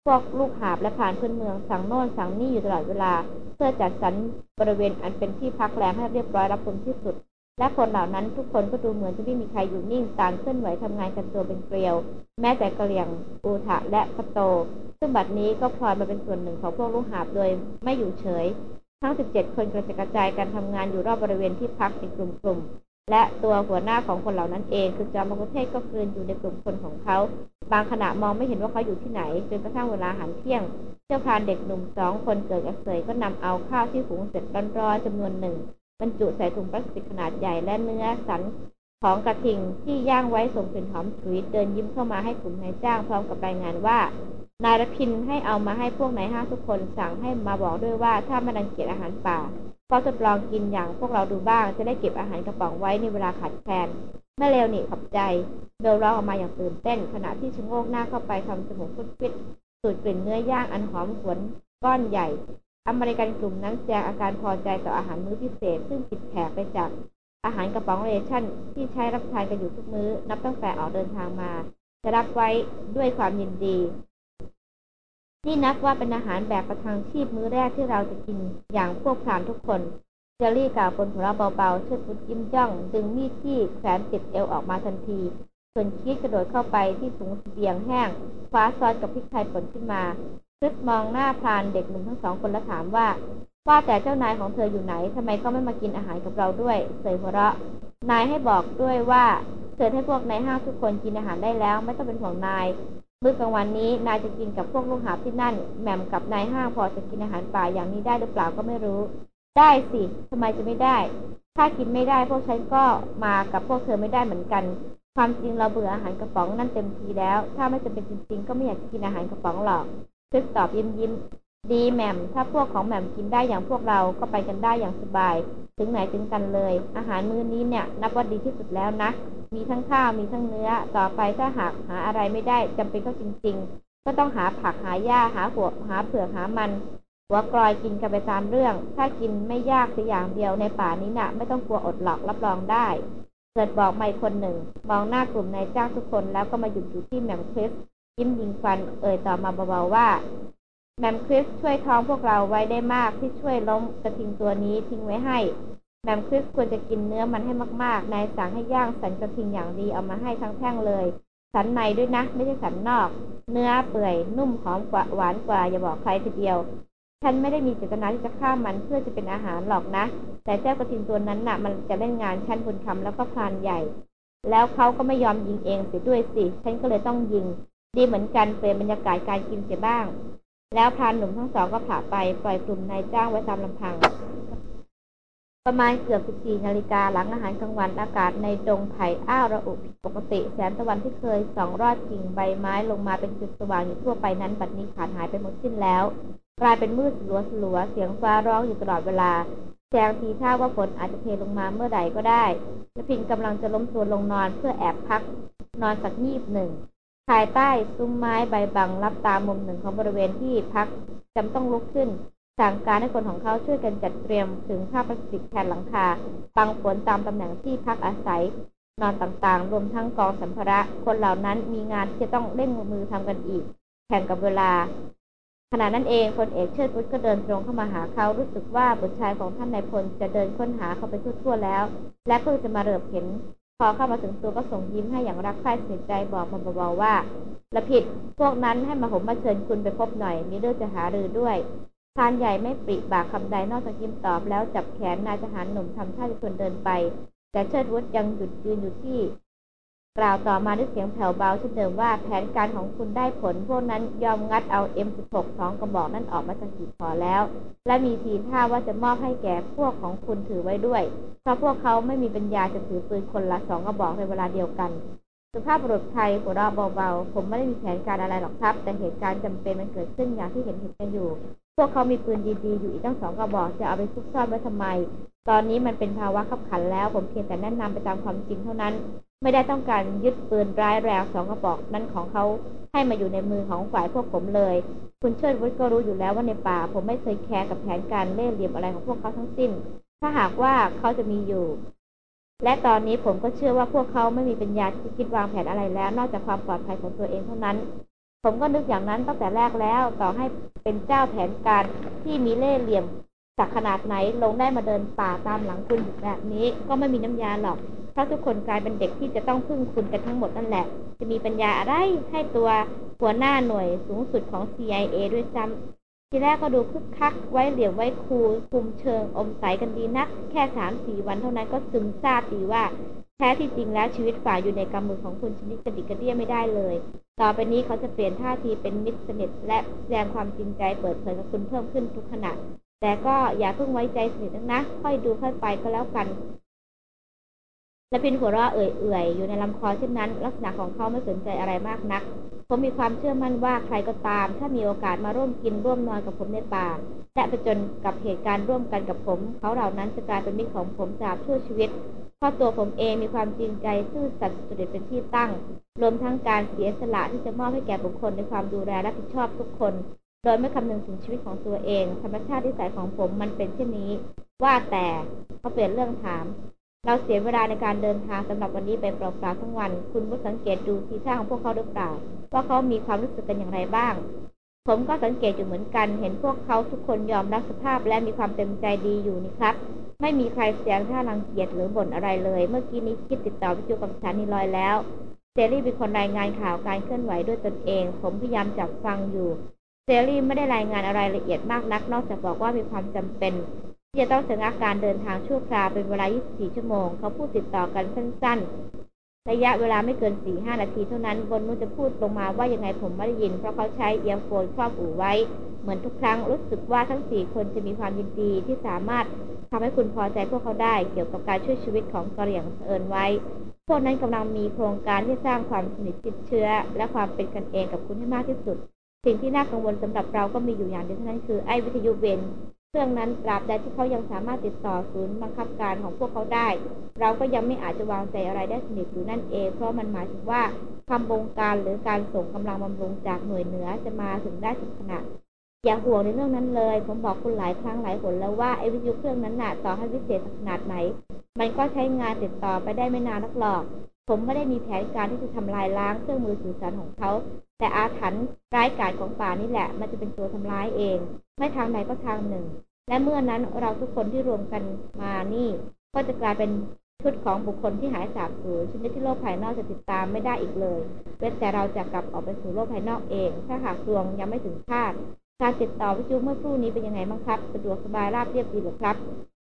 พวกลูกหาบและผ่านพื้นเมืองสั่งโน่นสั่งนี่อยู่ตลอดเวลา เพื่อจัดสรรบริเวณอันเป็นที่พักแรมให้เรียบร้อยรับผลที่สุด และคนเหล่านั้นทุกคนก็ดูเหมือนจะไม่มีใครอยู่นิ่งต่างเคลื่อนไหวทำงานกันตัวเป็นเกลียว แม้แต่กระเหลี่ยงอูทะและพะโต ซึ่งบัดนี้ก็พลอยมาเป็นส่วนหนึ่งของพวกลูกหาบโดยไม่อยู่เฉย ทั้ง 17 คนกระจายกระจายกันทำงานอยู่รอบบริเวณที่พักเป็นกลุ่มๆ และตัวหัวหน้าของคนเหล่านั้นเอง คือจอมกุเทศก็กลืนอยู่ในกลุ่มคนของเขา บางขณะมองไม่เห็นว่าเขาอยู่ที่ไหน จนกระทั่งเวลาหารเที่ยง เจ้าพรานเด็กหนุ่มสองคนเกิดอักเสยก็นำเอาข้าวที่หุงเสร็จร้อนๆจำนวนหนึ่งบรรจุใส่ถุงพลาสติกขนาดใหญ่และเนื้อสันของกระทิงที่ย่างไว้ส่งกลิ่นหอมฉุยเดินยิ้มเข้ามาให้กลุ่มนายจ้างพร้อมกับรายงานว่านายรพินให้เอามาให้พวกนายห้างทุกคนสั่งให้มาบอกด้วยว่าถ้าไม่รังเกียจอาหารป่า ก็ทดลองกินอย่างพวกเราดูบ้าง จะได้เก็บอาหารกระป๋องไว้ในเวลาขาดแคลนแม่เลวนี่ขอบใจ เบลร้องออกมาอย่างตื่นเต้น ขณะที่ชะโงกหน้าเข้าไปทำจมูกฟุดฟิตสูดกลิ่นเนื้อย่างอันหอมหวนก้อนใหญ่ อเมริกันกลุ่มนั้นแสดงอาการพอใจต่ออาหารมื้อพิเศษ ซึ่งผิดแผกไปจากอาหารกระป๋องเรชั่น ที่ใช้รับทานกันอยู่ทุกมื้อ นับตั้งแต่ออกเดินทางมา จะรับไว้ด้วยความยินดี นี่นับว่าเป็นอาหารแบบประทังชีพมื้อแรกที่เราจะกินอย่างพวกพรานทุกคนเจอรี่กล่าวบนหัวเราเบาๆเชิดพุดยิ้มจ้อง ดึงมีดที่แขวนติดเอวออกมาทันที ส่วนคิดกระโดดเข้าไปที่ถุงเบียงแห้งคว้าซอสกับพริกไทยป่นขึ้นมาคริสมองหน้าพรานเด็กหนุ่มทั้งสองคนแล้วถามว่า ว่าแต่เจ้านายของเธออยู่ไหนทำไมก็ไม่มากินอาหารกับเราด้วย เสยหัวเราะ นายให้บอกด้วยว่าเชิญให้พวกนายห้างทุกคนกินอาหารได้แล้ว ไม่ต้องเป็นห่วงนาย มื้อกลางวันนี้นายจะกินกับพวกลูกหาบที่นั่น แหม่มกับนายห้างพอจะกินอาหารป่าอย่างนี้ได้หรือเปล่าก็ไม่รู้ ได้สิทำไมจะไม่ได้ ถ้ากินไม่ได้พวกฉันก็มากับพวกเธอไม่ได้เหมือนกัน ความจริงเราเบื่ออาหารกระป๋องนั่นเต็มทีแล้ว ถ้าไม่จะเป็นจริงๆ ก็ไม่อยากกินอาหารกระป๋องหรอกคริสตอบยิ้มยิ้ม ดีแหม่ม ถ้าพวกของแหม่มกินได้อย่างพวกเราก็ไปกันได้อย่างสบาย ถึงไหนถึงกันเลย อาหารมื้อนี้เนี่ย นับว่าดีที่สุดแล้วนะ มีทั้งข้าว มีทั้งเนื้อ ต่อไปถ้าหากหาอะไรไม่ได้จำเป็นก็จริง ๆ ก็ต้องหาผักหาหญ้าหาหัวหาเผือกหามัน หัวกรอยกินกันไปตามเรื่อง ถ้ากินไม่ยากสักอย่างเดียวในป่านี้นะ่ะ ไม่ต้องกลัวอดหลอกรับรองได้ เกิดบอกไม่คนหนึ่ง มองหน้ากลุ่มนายจ้างทุกคนแล้วก็มาหยุดอยู่ที่แหม่มคริสยิ้มยิงฟัน เอ่ยต่อมาเบาๆว่า แมมคริสช่วยท้องพวกเราไว้ได้มากที่ช่วยล้มกระทิงตัวนี้ทิ้งไว้ให้ แมมคริสควรจะกินเนื้อมันให้มากๆ นายสั่งให้ย่างสันกระทิงอย่างดีเอามาให้ทั้งแท่งเลย สันในด้วยนะ ไม่ใช่สันนอก เนื้อเปื่อย นุ่มหอมกว่าหวานกว่าอย่าบอกใครทีเดียว ฉันไม่ได้มีเจตนาที่จะฆ่ามันเพื่อจะเป็นอาหารหรอกนะ แต่เจ้ากระทิงตัวนั้นน่ะ มันจะเล่นงานฉันบุญคำแล้วก็พลานใหญ่ แล้วเขาก็ไม่ยอมยิงเองเสียด้วยสิ ฉันก็เลยต้องยิง ดีเหมือนกันเปลี่ยนบรรยากาศการกินเสียบ้าง แล้วพรานหนุ่มทั้งสองก็ผ่าไปปล่อยกลุ่มนายจ้างไว้ตามลำพัง ประมาณเกือบ14นาฬิกาหลังอาหารกลางวันอากาศในดงไผ่อ้าวระอุผิดปกติแสงตะวันที่เคยส่องรอดกิ่งใบไม้ลงมาเป็นจุดสว่างอยู่ทั่วไปนั้นบัดนี้ขาดหายไปหมดสิ้นแล้ว กลายเป็นมืดลัวสลัวเสียงฟ้าร้องอยู่ตลอดเวลาแสงทีท่าว่าฝนอาจจะเทลงมาเมื่อใดก็ได้และพินกำลังจะล้มตัวลงนอนเพื่อแอบพัก นอนสักงีบหนึ่ง ภายใต้ซุ้มไม้ใบบังรับตามุมหนึ่งของบริเวณที่พักจำต้องลุกขึ้น สั่งการให้คนของเขาช่วยกันจัดเตรียมถึงผ้าพลาสติกแทนหลังคาบังฝนตามตำแหน่งที่พักอาศัย นอนต่างๆ รวมทั้งกองสัมภาระ คนเหล่านั้นมีงานที่จะต้องเร่งมือทำกันอีก แข่งกับเวลา ขณะนั้นเองพลเอกเชิดพุทธก็เดินตรงเข้ามาหาเขารู้สึกว่าบุตรชายของท่านนายพลจะเดินค้นหาเขาไปทั่วๆแล้ว และเพิ่งจะมาเริ่มเห็น พอเข้ามาถึงตัวก็ส่งยิ้มให้อย่างรักใคร่เสียใจบอกมาเบาๆว่าละผิดพวกนั้นให้มาผมมาเชิญคุณไปพบหน่อยมีเรื่องจะหารือด้วยทานใหญ่ไม่ปริบากคำใดนอกจากยิ้มตอบแล้วจับแขนนายทหารหนุ่มทำท่าจะชวนเดินไป แต่เชิดวุฒยังหยุดยืนอยู่ที่ กล่าวต่อมาด้วยเสียงแผ่วเบาเช่นเดิมว่าแผนการของคุณได้ผล พวกนั้นยอมงัดเอา M16 สองกระบอกนั้นออกมาจากหีบพอแล้ว และมีทีท่าว่าจะมอบให้แก่พวกของคุณถือไว้ด้วย เพราะพวกเขาไม่มีปัญญาจะถือปืนคนละสองกระบอกในเวลาเดียวกันสุภาพบุรุษไทยหัวเราะเบาๆ ผมไม่ได้มีแผนการอะไรหรอกครับ แต่เหตุการณ์จำเป็นมันเกิดขึ้นอย่างที่เห็นเห็นกันอยู่ พวกเขามีปืนดีๆ อยู่อีกตั้งสองกระบอก จะเอาไปซุกซ่อนไว้ทำไม ตอนนี้มันเป็นภาวะขับขันแล้ว ผมเพียงแต่แนะนำไปตามความจริงเท่านั้น ไม่ได้ต้องการยึดปืนร้ายแรงสองกระบอกนั้นของเขาให้มาอยู่ในมือของฝ่ายพวกผมเลย คุณเชิดวุฒิก็รู้อยู่แล้วว่าในป่า ผมไม่เคยแคร์กับแผนการเล่ห์เหลี่ยมอะไรของพวกเขาทั้งสิ้น ถ้าหากว่าเขาจะมีอยู่ และตอนนี้ผมก็เชื่อว่าพวกเขาไม่มีปัญญาที่คิดวางแผนอะไรแล้ว นอกจากความปลอดภัยของตัวเองเท่านั้น ผมก็นึกอย่างนั้นตั้งแต่แรกแล้ว ต่อให้เป็นเจ้าแผนการที่มีเล่ห์เหลี่ยมจากขนาดไหนลงได้มาเดินป่าตามหลังคุณแบบนี้ ก็ไม่มีน้ำยาหรอก เพราะทุกคนกลายเป็นเด็กที่จะต้องพึ่งคุณกันทั้งหมดนั่นแหละ จะมีปัญญาอะไรให้ตัวหัวหน้าหน่วยสูงสุดของ CIA ด้วยซ้ำทีแรกก็ดูคึกคักไว้เหลี่ยมไว้คูคุมเชิงอมใสกันดีนัก แค่สามสี่วันเท่านั้นก็ซึมซาบดีว่าแท้ที่จริงแล้วชีวิตฝ่ายอยู่ในกำมือของคุณชนิดกระดิกกระเดี้ยไม่ได้เลย ต่อไปนี้เขาจะเปลี่ยนท่าทีเป็นมิตรสนิทและแสดงความจริงใจเปิดเผยกับคุณเพิ่มขึ้นทุกขณะ แต่ก็อย่าเพิ่งไว้ใจสนิทนะ ค่อยดูค่อยไปก็แล้วกัน และพินหัวเราะเอื่อยๆ อยู่ในลำคอเช่นนั้น ลักษณะของเขาไม่สนใจอะไรมากนัก ผมมีความเชื่อมั่นว่าใครก็ตาม ถ้ามีโอกาสมาร่วมกินร่วมนอนกับผมในป่าและไปจนกับเหตุการณ์ร่วมกันกับผม เขาเหล่านั้นจะกลายเป็นมิตรของผมตราบชั่วชีวิตเพราะตัวผมเองมีความจริงใจซื่อสัตย์สุจริตเป็นที่ตั้ง รวมทั้งการเสียสละที่จะมอบให้แก่บุคคลในความดูแลรับผิดชอบทุกคน โดยไม่คำนึงถึงชีวิตของตัวเอง ธรรมชาติที่สายของผมมันเป็นเช่นนี้ ว่าแต่เขาเปลี่ยนเรื่องถาม เราเสียเวลาในการเดินทางสำหรับวันนี้ไปเปล่าๆทั้งวัน คุณผู้สังเกตดูทีท่าของพวกเขาหรือเปล่า ว่าเขามีความรู้สึกกันอย่างไรบ้าง ผมก็สังเกตอยู่เหมือนกัน เห็นพวกเขาทุกคนยอมรับสภาพและมีความเต็มใจดีอยู่นี่ครับ ไม่มีใครแสดงท่ารังเกียจหรือบ่นอะไรเลย เมื่อกี้นี้คิดติดต่อวิทยุกับสถานีลอยแล้ว เซรี่เป็นคนรายงานข่าวการเคลื่อนไหวด้วยตนเอง ผมพยายามจับฟังอยู่ เซรี่ไม่ได้รายงานอะไรละเอียดมากนัก นอกจากบอกว่ามีความจำเป็น ที่จะต้องชะงักการเดินทางชั่วคราวเป็นเวลา 24 ชั่วโมง เขาพูดติดต่อกันสั้น ๆ ระยะเวลาไม่เกิน 4-5 นาทีเท่านั้น บนนู้นจะพูดลงมาว่ายังไงผมไม่ได้ยิน เพราะเขาใช้เอียร์โฟนครอบหูไว้ เหมือนทุกครั้งรู้สึกว่าทั้งสี่คนจะมีความยินดีที่สามารถทำให้คุณพอใจพวกเขาได้เกี่ยวกับการช่วยชีวิตของกระเหรี่ยงเอิญไว้ พวกนั้นกำลังมีโครงการที่สร้างความสนิทชิดเชื้อ และความเป็นกันเองกับคุณให้มากที่สุด สิ่งที่น่ากังวลสำหรับเราก็มีอยู่อย่างเดียวเท่านั้นคือไอ้วิทยุเวน เรื่องนั้นตราบใดที่เขายังสามารถติดต่อศูนย์บังคับการของพวกเขาได้ เราก็ยังไม่อาจจะวางใจอะไรได้สนิทอยู่นั่นเอง เพราะมันหมายถึงว่าคำบงการหรือการส่งกำลังบำรุงจากหน่วยเหนือจะมาถึงได้ถึงขนาดอย่าห่วงในเรื่องนั้นเลย ผมบอกคุณหลายครั้งหลายหนแล้วว่าไอ้วิทยุเครื่องนั้นน่ะต่อให้วิเศษขนาดไหน มันก็ใช้งานติดต่อไปได้ไม่นานนักหรอก ผมไม่ได้มีแผนการที่จะทำลายล้างเครื่องมือสื่อสารของเขา แต่อาถรรพ์ร้ายกาจของป่านี่แหละ มันจะเป็นตัวทำร้ายเอง ไม่ทางใดก็ทางหนึ่ง และเมื่อนั้นเราทุกคนที่รวมกันมานี่ ก็จะกลายเป็นชุดของบุคคลที่หายสาบสูญชนิดที่โลกภายนอกจะติดตามไม่ได้อีกเลยเว้นแต่เราจะกลับออกไปสู่โลกภายนอกเอง ถ้าหากดวงยังไม่ถึงคาดการติดต่อวิทยุเมื่อครู่นี้เป็นยังไงบ้างครับสะดวกสบายราบเรียบดีหรือครับ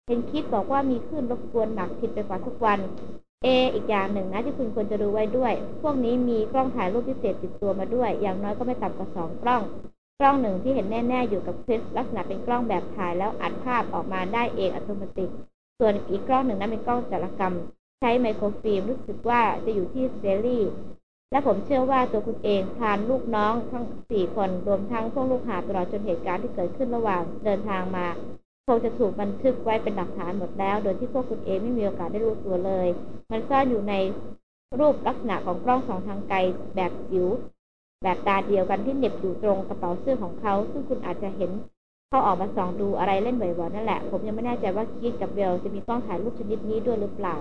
เห็นคิดบอกว่ามีคลื่นรบกวนหนักผิดไปกว่าทุกวัน เออีกอย่างหนึ่งนะที่คุณควรจะรู้ไว้ด้วย พวกนี้มีกล้องถ่ายรูปพิเศษติดตัวมาด้วย อย่างน้อยก็ไม่ต่ำกว่าสองกล้อง กล้องหนึ่งที่เห็นแน่ๆอยู่กับคริสลักษณะเป็นกล้องแบบถ่ายแล้วอัดภาพออกมาได้เองอัตโนมัติ ส่วนอีกกล้องหนึ่งนั้นเป็นกล้องจารกรรม ใช้ไมโครฟิล์มรู้สึกว่าจะอยู่ที่เซรี่และผมเชื่อว่าตัวคุณเองทานลูกน้องทั้งสี่คนรวมทั้งพวกลูกหาตลอดจนเหตุการณ์ที่เกิดขึ้นระหว่างเดินทางมา งจะถูกบันทึกไว้เป็นหลักฐานหมดแล้ว โดยที่พวกคุณเองไม่มีโอกาสได้รู้ตัวเลย มันซ่อนอยู่ในรูปลักษณะของกล้องสองทางไกลแบบจิ๋วแบบตาเดียวกันที่เหน็บอยู่ตรงกระเป๋าเสื้อของเขา ซึ่งคุณอาจจะเห็นเขาออกมาส่องดูอะไรเล่นบ่อยๆนั่นแหละ ผมยังไม่แน่ใจว่าคิดกับเบลจะมีกล้องถ่ายรูปชนิดนี้ด้วยหรือเปล่า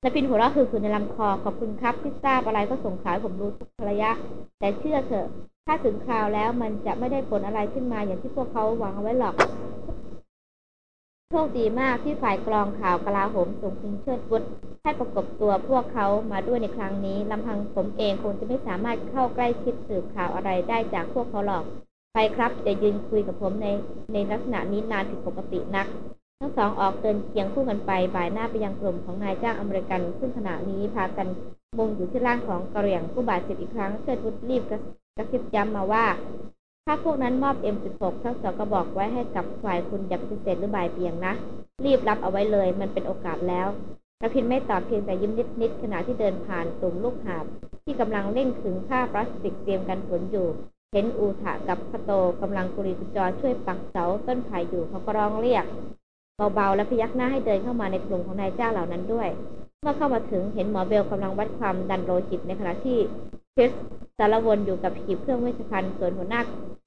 และพินหัวเราะคือคือในลำคอขอบคุณครับที่ทราบอะไรก็ส่งขาวผมรู้ทุกระยะ แต่เชื่อเถอะ ถ้าถึงคราวแล้วมันจะไม่ได้ผลอะไรขึ้นมาอย่างที่พวกเขาหวังไว้หรอก โชคดีมากที่ฝ่ายกรองข่าวกลาโหมส่งคุณเชิดวุฒให้ประกบตัวพวกเขามาด้วยในครั้งนี้ลำพังผมเองคงจะไม่สามารถเข้าใกล้ชิดสืบข่าวอะไรได้จากพวกเขาหรอกไปครับจะยืนคุยกับผมในในลักษณะนี้นานผิดปกตินัก ทั้งสองออกเดินเคียงคู่กันไปบ่ายหน้าไปยังกลุ่มของนายจ้างอเมริกันซึ่งขณะนี้พากันมุงอยู่ที่ร่างของกระเหรี่ยงผู้บาดเจ็บอีกครั้งเชิดวุฒรีบกระ กระซิบย้ำมาว่า ถ้าพวกนั้นมอบ M16 ทั้งสองก็บอกไว้ให้กับฝ่ายคุณอย่าปฏิเสธหรือบ่ายเบียงนะ รีบรับเอาไว้เลยมันเป็นโอกาสแล้วกระพินไม่ตอบเพียงแต่ยิ้มนิดๆขณะที่เดินผ่านตุ่มลูกหาบ ที่กำลังเร่งขึงผ้าพลาสติกเตรียมกันฝนอยู่ เห็นอูถะกับพโตกำลังกุลีกุจอช่วยปักเสาต้นไผ่อยู่เขาก็ร้องเรียกเบาๆและพยักหน้าให้เดินเข้ามาในกลุ่มของนายจ้างเหล่านั้นด้วย เมื่อเข้ามาถึงเห็นหมอเบลกำลังวัดความดันโลหิตในขณะที่ คริสสารวนอยู่กับหีบเครื่องเวชภัณฑ์ส่วนหัวหน้า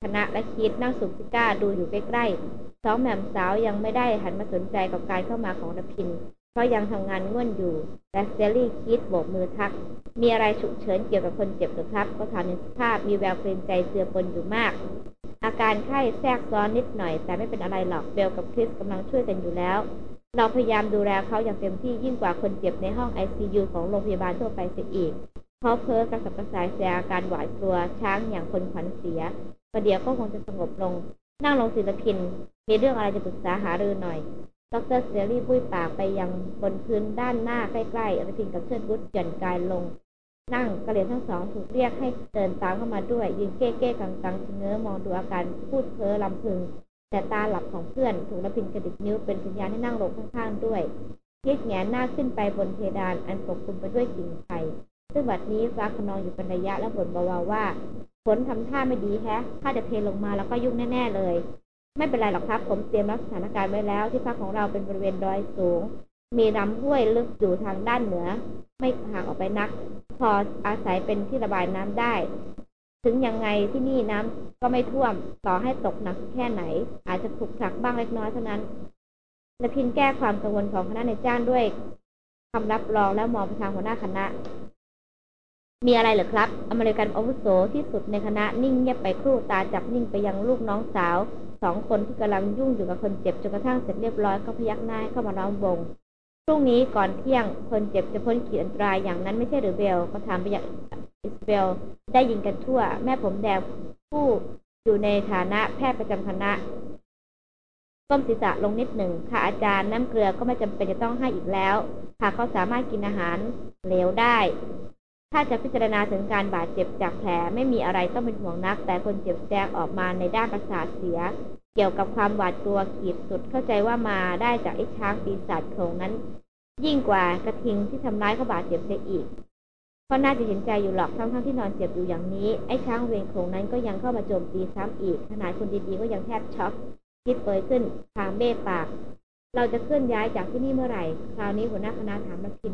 คณะและคิดนั่งสูบซิก้าดูอยู่ใกล้ๆสองแหม่มสาวยังไม่ได้หันมาสนใจกับการเข้ามาของรพิน เพราะยังทำงานง่วนอยู่ แต่เซลลี่คิดโบกมือทัก มีอะไรฉุกเฉินเกี่ยวกับคนเจ็บหรือครับ ก็ถามในสภาพมีแววเกรงใจเสือปนอยู่มาก อาการไข้แทรกซ้อนนิดหน่อย แต่ไม่เป็นอะไรหรอกเบลกับคริสกำลังช่วยกันอยู่แล้ว เราพยายามดูแลเขาอย่างเต็มที่ยิ่งกว่าคนเจ็บในห้องไอซียูของโรงพยาบาลทั่วไปเสียอีก เขาเพ้อกระสับกระส่ายแสดงอาการหวาดกลัวช้างอย่างคนขวัญเสียประเดี๋ยวก็คงจะสงบลง นั่งลงศิลปิน มีเรื่องอะไรจะปรึกษาหารือหน่อย ดรเซรีบุ้ยปากไปยังบนพื้นด้านหน้าใกล้ๆอรพินกับเชิดวุฒหย่อนกายลง นั่งกระเหรียญทั้งสองถูกเรียกให้เดินตามเข้ามาด้วย ยืนเก้เก้กังกังเงื้อมองดูอาการพูดเพ้อลำพึง แต่ตาหลับของเพื่อนถูกรพินกระดิกนิ้วเป็นสัญญาณให้นั่งลงข้างๆด้วยยิกแงนหน้าขึ้นไปบนเพดานอันปกคลุมไปด้วยกิ่งไผ่ ซึ่งบัดนี้ฟ้าขนองอยู่เป็นระยะและบ่นเบาๆว่าฝนทำท่าไม่ดีแฮะถ้าจะเทลงมาแล้วก็ยุ่งแน่ ๆ เลย ไม่เป็นไรหรอกครับ ผมเตรียมรับสถานการณ์ไว้แล้ว ที่พักของเราเป็นบริเวณดอยสูง มีลำห้วยลึกอยู่ทางด้านเหนือ ไม่ห่างออกไปนัก พออาศัยเป็นที่ระบายน้ำได้ ถึงยังไงที่นี่น้ำก็ไม่ท่วม ต่อให้ตกหนักแค่ไหน อาจจะถูกขักบ้างเล็กน้อยเท่านั้นและพินแก้ความกังวลของคณะในจ้างด้วยคำรับรองแล้วมองไปทางหัวหน้าคณะ มีอะไรเหรอครับ อเมริกันอาวุโสที่สุดในคณะนิ่งเงียบไปครู่ตาจับนิ่งไปยังลูกน้องสาวสองคนที่กำลังยุ่งอยู่กับคนเจ็บจนกระทั่งเสร็จเรียบร้อยก็พยักหน้าเข้ามาล้อมวงพรุ่งนี้ก่อนเที่ยงคนเจ็บจะพ้นขีดอันตรายอย่างนั้นไม่ใช่หรือเบลก็ถามไปยังอิสเบลได้ยินกันทั่ว แม่ผมแดงผู้อยู่ในฐานะแพทย์ประจำคณะก้มศีรษะลงนิดหนึ่งค่ะอาจารย์น้ำเกลือก็ไม่จำเป็นจะต้องให้อีกแล้วหากเขาสามารถกินอาหารเหลวได้ ถ้าจะพิจารณาถึงการบาดเจ็บจากแผลไม่มีอะไรต้องเป็นห่วงนัก แต่คนเจ็บแสดงออกมาในด้านประสาทเสีย เกี่ยวกับความหวาดกลัวขีดสุดเข้าใจว่ามาได้จากไอ้ช้างปีศาจโขงนั้น ยิ่งกว่ากระทิงที่ทำร้ายเขาบาดเจ็บเสียอีกเพราะน่าจะเห็นใจอยู่หรอกทั้งทั้งที่นอนเจ็บอยู่อย่างนี้ไอ้ช้างเวงโขงนั้นก็ยังเข้ามาโจมตีซ้ำอีกขนาดคนดีๆก็ยังแทบช็อกคิดเปิดขึ้นทางเบ้ปาก เราจะเคลื่อนย้ายจากที่นี่เมื่อไหร่ คราวนี้หัวหน้าคณะถามมาคิน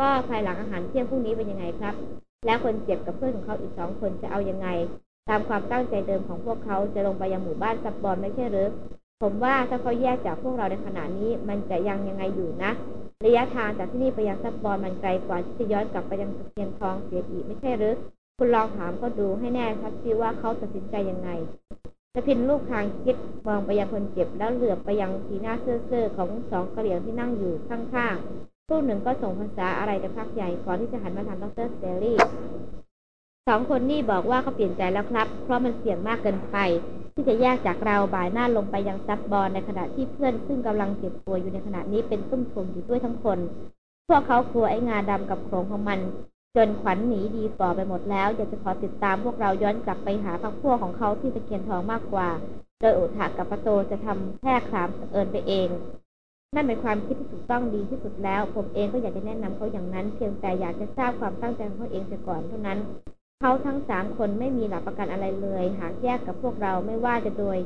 ก็ภายหลังอาหารเที่ยงพรุ่งนี้เป็นยังไงครับ แล้วคนเจ็บกับเพื่อนของเขาอีกสองคนจะเอายังไง ตามความตั้งใจเดิมของพวกเขาจะลงไปยังหมู่บ้านซับบอลไม่ใช่หรือ ผมว่าถ้าเขาแยกจากพวกเราในขณะนี้ มันจะยังยังไงอยู่นะ ระยะทางจากที่นี่ไปยังซับบอลมันไกลกว่าที่จะย้อนกลับไปยังตะเคียนทองเสียอีกไม่ใช่หรือ คุณลองถามเขาดูให้แน่ชัดสิว่าเขาตัดสินใจยังไงรพินทร์ลูกทางคิดมองไปยังคนเจ็บแล้วเหลือบไปยังสีหน้าเซ่อๆของสองกะเหรี่ยงที่นั่งอยู่ข้างๆ ผู้หนึ่งก็ส่งภาษาอะไรกันพักใหญ่ก่อนที่จะหันมาทางดร.สแตนลีย์สองคนนี่บอกว่าเขาเปลี่ยนใจแล้วครับ เพราะมันเสี่ยงมากเกินไป ที่จะแยกจากเราบ่ายหน้าลงไปยังซับบอลในขณะที่เพื่อนซึ่งกำลังเจ็บป่วยอยู่ในขณะนี้เป็นตุ้มทมอยู่ด้วยทั้งคน พวกเขากลัวไอ้งาดำกับโครงของมัน จนขวัญหนีดีต่อไปหมดแล้ว อยากจะขอติดตามพวกเราย้อนกลับไปหาพักพวกของเขาที่ตะเคียนทองมากกว่า โดยอุทากับประโตจะทำแพร่คลามเอินไปเอง นั่นเป็นความคิดที่ถูกต้องดีที่สุดแล้ว ผมเองก็อยากจะแนะนำเขาอย่างนั้น เพียงแต่อยากจะทราบความตั้งใจของเขาเองเสียก่อนเท่านั้น เขาทั้งสามคนไม่มีหลักประกันอะไรเลย หากแยกกับพวกเราไม่ว่าจะโดย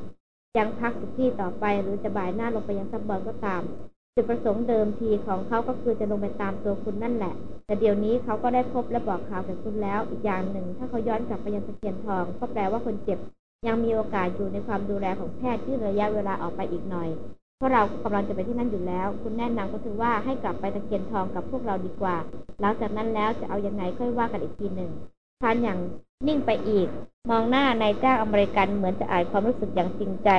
ยังพักอยู่ที่ต่อไป หรือจะบ่ายหน้าลงไปยังซับบอลก็ตามจุดประสงค์เดิมทีของเขาก็คือจะลงไปตามตัวคุณนั่นแหละ แต่เดี๋ยวนี้เขาก็ได้พบและบอกข่าวกับคุณแล้ว อีกอย่างหนึ่ง ถ้าเขาย้อนกลับไปยังตะเคียนทอง ก็แปลว่าคนเจ็บ ยังมีโอกาสอยู่ในความดูแลของแพทย์ที่ระยะเวลาออกไปอีกหน่อย เพราะเรากำลังจะไปที่นั่นอยู่แล้ว คุณแนะนำก็คือว่าให้กลับไปตะเคียนทองกับพวกเราดีกว่า หลังจากนั้นแล้วจะเอายังไงค่อยว่ากันอีกทีหนึ่งทานอย่างนิ่งไปอีก มองหน้านายจ้างอเมริกันเหมือนจะอ่านความรู้สึกอย่างจริงใจ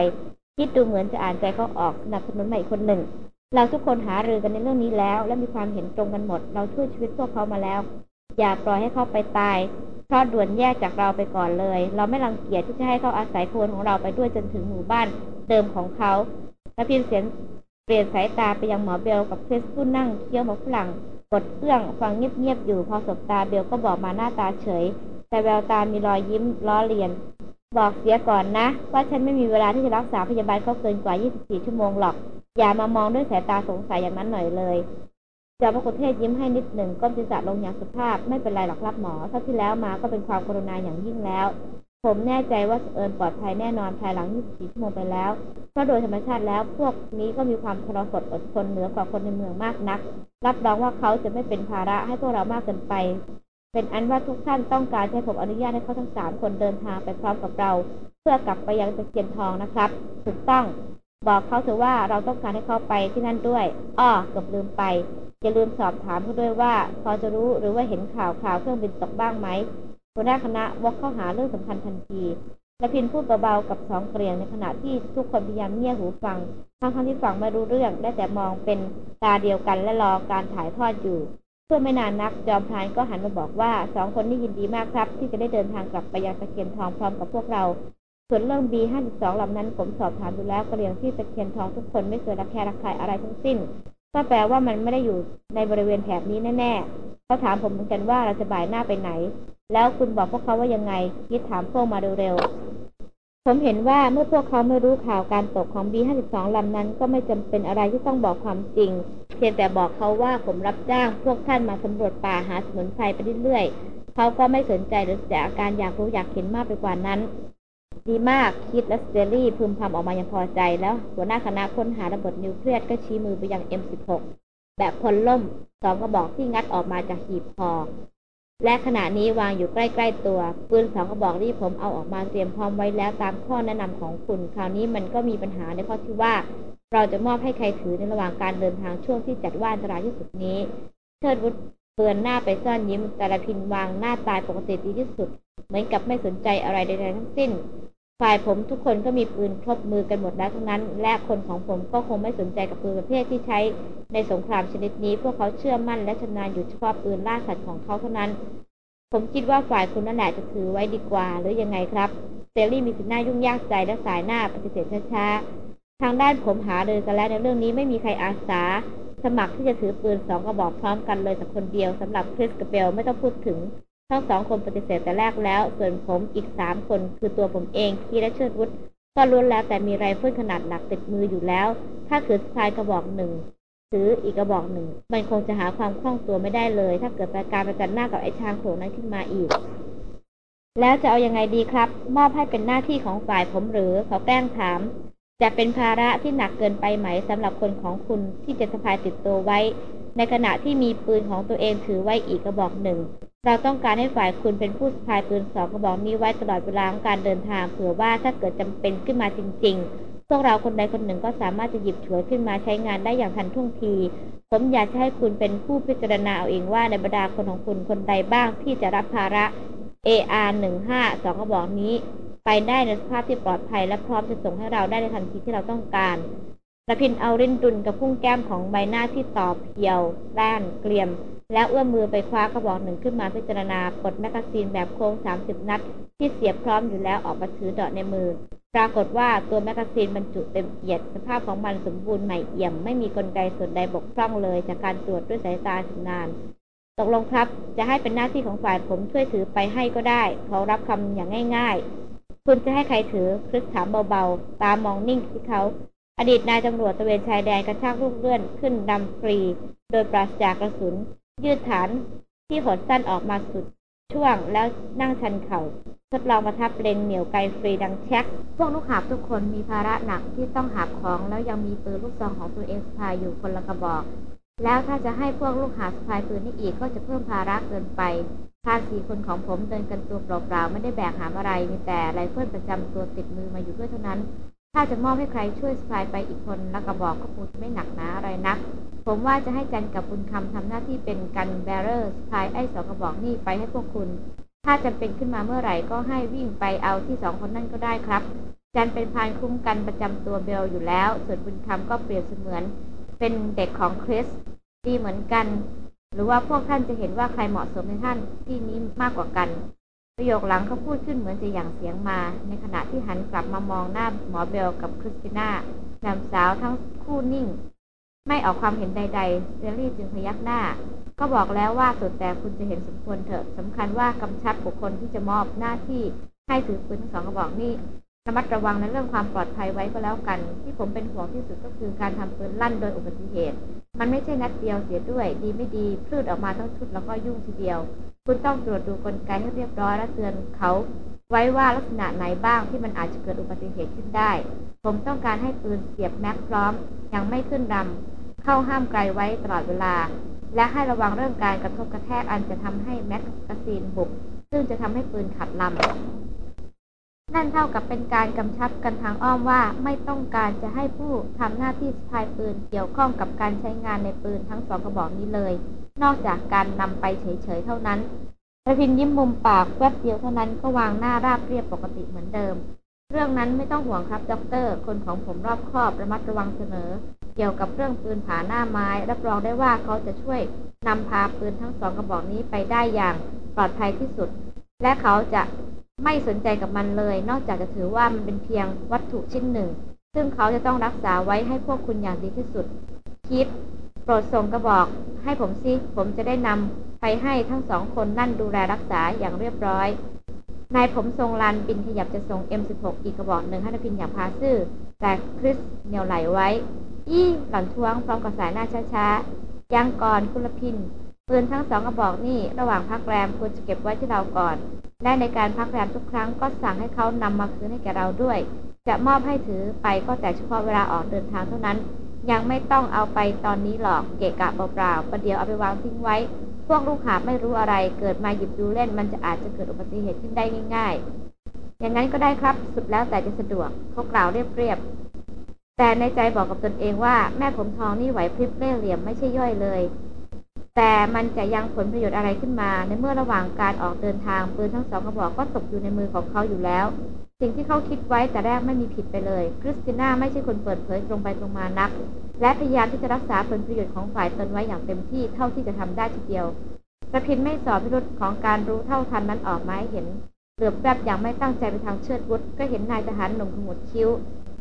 คิดดูเหมือนจะอ่านใจเขาออกสนับสนุนใหม่คนหนึ่ง เราทุกคนหารือกันในเรื่องนี้แล้ว และมีความเห็นตรงกันหมด เราช่วยชีวิตพวกเขามาแล้ว อย่าปล่อยให้เขาไปตาย เพราะด่วนแยกจากเราไปก่อนเลย เราไม่รังเกียจที่จะให้เขาอาศัยโคนของเราไปด้วยจนถึงหมู่บ้านเดิมของเขา และพิมเสียงเปลี่ยนสายตาไปยังหมอเบลกับเพรสผู้นั่งเคี้ยวหมกฝรั่งกดเครื่องฟังเงียบๆอยู่พอสบตาเบลก็บอกมาหน้าตาเฉย แต่แววตามีรอยยิ้มล้อเลียน บอกเสียก่อนนะ ว่าฉันไม่มีเวลาที่จะรักษาพยาบาลเขาเกินกว่า 24 ชั่วโมงหรอก อย่ามามองด้วยสายตาสงสัยอย่างนั้นหน่อยเลยจอมพระกุเทศยิ้มให้นิดหนึ่งก้มศีรษะลงอย่างสุภาพไม่เป็นไรหรอกครับหมอเท่าที่แล้วมาก็เป็นความกรุณาอย่างยิ่งแล้ว ผมแน่ใจว่าเอิญปลอดภัยแน่นอนภายหลัง 24 ชั่วโมงไปแล้ว เพราะโดยธรรมชาติแล้วพวกนี้ก็มีความทรหดอดทนเหนือกว่าคนในเมืองมากนัก รับรองว่าเขาจะไม่เป็นภาระให้พวกเรามากเกินไป เป็นอันว่าทุกท่านต้องการให้ผมอนุญาตให้เขาทั้งสามคนเดินทางไปพร้อมกับเรา เพื่อกลับไปยังตะเคียนทองนะครับ ถูกต้อง บอกเขาเถอะว่าเราต้องการให้เขาไปที่นั่นด้วย อ้อเกือบลืมไปอย่าลืมสอบถามเขาด้วยว่าพอจะรู้หรือว่าเห็นข่าวข่าวเครื่องบินตกบ้างไหม หัวหน้าคณะวกเข้าหาเรื่องสำคัญทันทีและพินพูดเบาๆกับสองเกรียงในขณะที่ทุกคนพยายามเงี่ยหูฟังทั้งทั้งที่ฟังไม่รู้เรื่องได้แต่มองเป็นตาเดียวกันและรอการถ่ายทอดอยู่ เพื่อไม่นานนักจอมพรานก็หันมาบอกว่าสองคนนี้ยินดีมากครับ ที่จะได้เดินทางกลับไปยังตะเคียนทองพร้อมกับพวกเราส่วนเรื่อง B52 ลำนั้นผมสอบถามดูแล้วกระเรียงที่ตะเคียนทองทุกคนไม่เคยระแคะระคายอะไรทั้งสิ้น ก็แปลว่ามันไม่ได้อยู่ในบริเวณแถบนี้แน่ๆเขาถามผมเหมือนกันว่าเราจะบ่ายหน้าไปไหน แล้วคุณบอกพวกเขาว่ายังไงคิดถามพวกมาเร็วๆ ผมเห็นว่าเมื่อพวกเขาไม่รู้ข่าวการตกของ B52 ลำนั้น ก็ไม่จำเป็นอะไรที่ต้องบอกความจริง เพียงแต่บอกเขาว่าผมรับจ้างพวกท่านมาสำรวจป่าหาสมุนไพรไปเรื่อยๆ เขาก็ไม่สนใจหรือแสดงอาการอยากรู้อยากเห็นมากไปกว่านั้น ดีมากคิดและสเตอรี่พึมพำออกมาอย่างพอใจแล้ว หัวหน้าคณะค้นหาระเบิดนิวเคลียร์ก็ชี้มือไปยัง M16 แบบพลล่มสองกระบอกที่งัดออกมาจากหีบคอ และขณะนี้วางอยู่ใกล้ ๆ ตัว ปืนสองกระบอกที่ผมเอาออกมาเตรียมพร้อมไว้แล้วตามข้อแนะนำของคุณ คราวนี้มันก็มีปัญหาในข้อที่ว่า เราจะมอบให้ใครถือในระหว่างการเดินทางช่วงที่จัดว่าอันตรายที่สุดนี้ เชิดวุฒเบือนหน้าไปซ่อนยิ้มแต่ละพินวางหน้าตายปกติดีที่สุด เหมือนกับไม่สนใจอะไรใดๆทั้งสิ้น ฝ่ายผมทุกคนก็มีปืนครบมือกันหมดแล้วทั้งนั้น และคนของผมก็คงไม่สนใจกับปืนประเภทที่ใช้ในสงครามชนิดนี้ พวกเขาเชื่อมั่นและชำนาญอยู่เฉพาะปืนล่าสัตว์ของเขาเท่านั้น ผมคิดว่าฝ่ายคุณนั่นแหละจะถือไว้ดีกว่า หรือยังไงครับเซรี่มีสีหน้ายุ่งยากใจและสายหน้าปฏิเสธช้าๆทางด้านผมหาเลยกันแล้วในเรื่องนี้ไม่มีใครอาสา สมัครที่จะถือปืนสองกระบอกพร้อมกันเลยแต่คนเดียวสำหรับคริสกับเบลไม่ต้องพูดถึง ทั้งสองคนปฏิเสธแต่แรกแล้ว ส่วนผมอีกสามคนคือตัวผมเองคีและเชิดวุฒก็ล้วนแล้วแต่มีไรเฟิลขนาดหนักติดมืออยู่แล้ว ถ้าถือสายกระบอกหนึ่งถืออีกกระบอกหนึ่ง มันคงจะหาความคล่องตัวไม่ได้เลย ถ้าเกิดการประจันหน้ากับไอ้ช้างโขงนั้นขึ้นมาอีก แล้วจะเอาอยัางไงดีครับ มอบให้เป็นหน้าที่ของฝ่ายผมหรือเขาแกล้งถาม จะเป็นภาระที่หนักเกินไปไหมสำหรับคนของคุณที่จะสะพายติดตัวไว้ ในขณะที่มีปืนของตัวเองถือไว้อีกกระบอกหนึ่ง เราต้องการให้ฝ่ายคุณเป็นผู้สะพายปืนสองกระบอกนี้ไว้ตลอดเวลาของการเดินทางเผื่อว่าถ้าเกิดจำเป็นขึ้นมาจริง ๆ พวกเราคนใดคนหนึ่งก็สามารถจะหยิบฉวยขึ้นมาใช้งานได้อย่างทันท่วงที ผมอยากจะให้คุณเป็นผู้พิจารณาเอาเองว่าในบรรดาคนของคุณคนใดบ้างที่จะรับภาระ AR 1 5 2กระบอกนี้ ไปได้ในสภาพที่ปลอดภัยและพร้อมจะส่งให้เราได้ในทันทีที่เราต้องการระพินเอารินดุนกับพุ่งแก้มของใบหน้าที่ตอบเพียวด้านเกลียม แล้วเอื้อมมือไปคว้ากระบอกหนึ่งขึ้นมาพิจารณาปลดแมกกาซีนแบบโค้ง 30 นัด ที่เสียบพร้อมอยู่แล้วออกมาถือดอดในมือ ปรากฏว่าตัวแมกกาซีนบรรจุเต็มเอียด สภาพของมันสมบูรณ์ใหม่เอี่ยม ไม่มีกลไกส่วนใดบกพร่องเลย จากการตรวจด้วยสายตาชำนาญตกลงครับ จะให้เป็นหน้าที่ของฝ่ายผมช่วยถือไปให้ก็ได้ เขารับคำอย่างง่าย ๆ คุณจะให้ใครถือคริสถามเบาๆ ตามองนิ่งที่เขาอดีตนายตำรวจตะเวนชายแดนกระชากลูกเลื่อนขึ้นดำฟรี โดยปราศจากกระสุน ยืดฐานที่หดสั้นออกมาสุดช่วงแล้วนั่งชันเขา่าทดลองประทับเล็งเหนียวไกลฟรีดังแช็กพวกลูกหาบทุกคนมีภาระหนักที่ต้องหาบของแล้วยังมีปืนลูกซองของตัวเองสะพายอยู่คนละกระบอก แล้วถ้าจะให้พวกลูกหาสะพายปืนนี่อีกก็จะเพิ่มภาระเกินไปทานสี่คนของผมเดินกันตัวเปล่าๆไม่ได้แบกหามอะไรมีแต่ไรเฟิลประจำตัวติดมือมาอยู่ด้วยเท่านั้น ถ้าจะมอบให้ใครช่วยสะพายไปอีกคนและกระบอกก็คงจะไม่หนักหนาอะไรนัก ผมว่าจะให้จันกับบุญคำทำหน้าที่เป็นกันแบเรอร์พายไอ้สองกระบอกนี่ไปให้พวกคุณ ถ้าจำเป็นขึ้นมาเมื่อไหร่ก็ให้วิ่งไปเอาที่สองคนนั่นก็ได้ครับ จันเป็นพานคุ้มกันประจำตัวเบลอยู่แล้ว ส่วนบุญคำก็เปรียบเสมือน เป็นเด็กของคริสดีเหมือนกัน หรือว่าพวกท่านจะเห็นว่าใครเหมาะสมในท่านที่นี้มากกว่ากัน ประโยคหลังเขาพูดขึ้นเหมือนจะอย่างเสียงมา ในขณะที่หันกลับมามองหน้าหมอเบลกับคริสติน่าแนมสาวทั้งคู่นิ่ง ไม่ออกความเห็นใด ๆ เซรี่จึงพยักหน้า ก็บอกแล้วว่าสุดแต่คุณจะเห็นสมควรเถอะสำคัญว่ากำชับบุคคลที่จะมอบหน้าที่ให้ถือปืนทั้งสองกระบอกนี้ระมัดระวังในเรื่องความปลอดภัยไว้ก็แล้วกัน ที่ผมเป็นห่วงที่สุดก็คือการทำปืนลั่นโดยอุบัติเหตุ มันไม่ใช่นัดเดียวเสียด้วย ดีไม่ดีพลืดออกมาทั้งชุดแล้วก็ยุ่งทีเดียว คุณต้องตรวจดูกลไกให้เรียบร้อยและเตือนเขาไว้ว่าลักษณะไหนบ้างที่มันอาจจะเกิดอุบัติเหตุขึ้นได้ ผมต้องการให้ปืนเสียบแม็กพร้อม ยังไม่ขึ้นดำเข้าห้ามไกลไว้ตลอดเวลา และให้ระวังเรื่องการกระทบกระแทกอันจะทำให้แม็กกาซีนบุกซึ่งจะทำให้ปืนขัดลำนั่นเท่ากับเป็นการกำชับกันทางอ้อมว่าไม่ต้องการจะให้ผู้ทำหน้าที่สะพายปืนเกี่ยวข้องกับการใช้งานในปืนทั้งสองกระบอกนี้เลย นอกจากการนำไปเฉยๆเท่านั้นระพินยิ้มมุมปากแวบเดียวเท่านั้นก็วางหน้าราบเรียบปกติเหมือนเดิม เรื่องนั้นไม่ต้องห่วงครับด็อกเตอร์ คนของผมรอบคอบระมัดระวังเสมอ เกี่ยวกับเรื่องปืนผาหน้าไม้ รับรองได้ว่าเขาจะช่วยนำพาปืนทั้งสองกระบอกนี้ไปได้อย่างปลอดภัยที่สุด และเขาจะไม่สนใจกับมันเลย นอกจากจะถือว่ามันเป็นเพียงวัตถุชิ้นหนึ่ง ซึ่งเขาจะต้องรักษาไว้ให้พวกคุณอย่างดีที่สุด คิด รดส่งกระบอกให้ผมสิผมจะได้นำไปให้ทั้งสองคนนั่นดูแลรักษาอย่างเรียบร้อย นายผมทรงลานบินขยับจะส่ง M16 อีกกระบอกหนึ่งให้นพินอย่างพาซื่อ แต่คริสเหนียวไหลไว้ อี้หล่อนท้วงพร้อมกับสายหน้าช้าๆยังก่อนคุณละพินปืนทั้งสองกระบอกนี่ระหว่างพักแรมควรจะเก็บไว้ที่เราก่อน และในการพักแรมทุกครั้งก็สั่งให้เขานำมาคืนให้แกเราด้วย จะมอบให้ถือไปก็แต่เฉพาะเวลาออกเดินทางเท่านั้น ยังไม่ต้องเอาไปตอนนี้หรอกเกะกะเปล่าๆประเดี๋ยวเอาไปวางทิ้งไว้ พวกลูกหาไม่รู้อะไร เกิดมาหยิบดูเล่น มันจะอาจจะเกิดอุบัติเหตุขึ้นได้ง่ายๆ อย่างนั้นก็ได้ครับสุดแล้วแต่จะสะดวกเขากล่าวเรียบๆแต่ในใจบอกกับตนเองว่าแม่ผมทองนี่ไหวพริบเล่เหลี่ยมไม่ใช่ย่อยเลยแต่มันจะยังผลประโยชน์อะไรขึ้นมา ในเมื่อระหว่างการออกเดินทางปืนทั้งสองกระบอกก็ตกอยู่ในมือของเขาอยู่แล้ว สิ่งที่เขาคิดไว้แต่แรกไม่มีผิดไปเลย คริสติน่าไม่ใช่คนเปิดเผยตรงไปตรงมานัก และพยายามที่จะรักษาผลประโยชน์ของฝ่ายตนไว้อย่างเต็มที่เท่าที่จะทำได้ทีเดียวรพินทร์ไม่ส่อพิรุธของการรู้เท่าทันนั้นออกมาให้เห็น เหลือบแวบอย่างไม่ตั้งใจไปทางเชิดวุฒก็เห็นนายทหารหนุ่มขมวดคิ้ว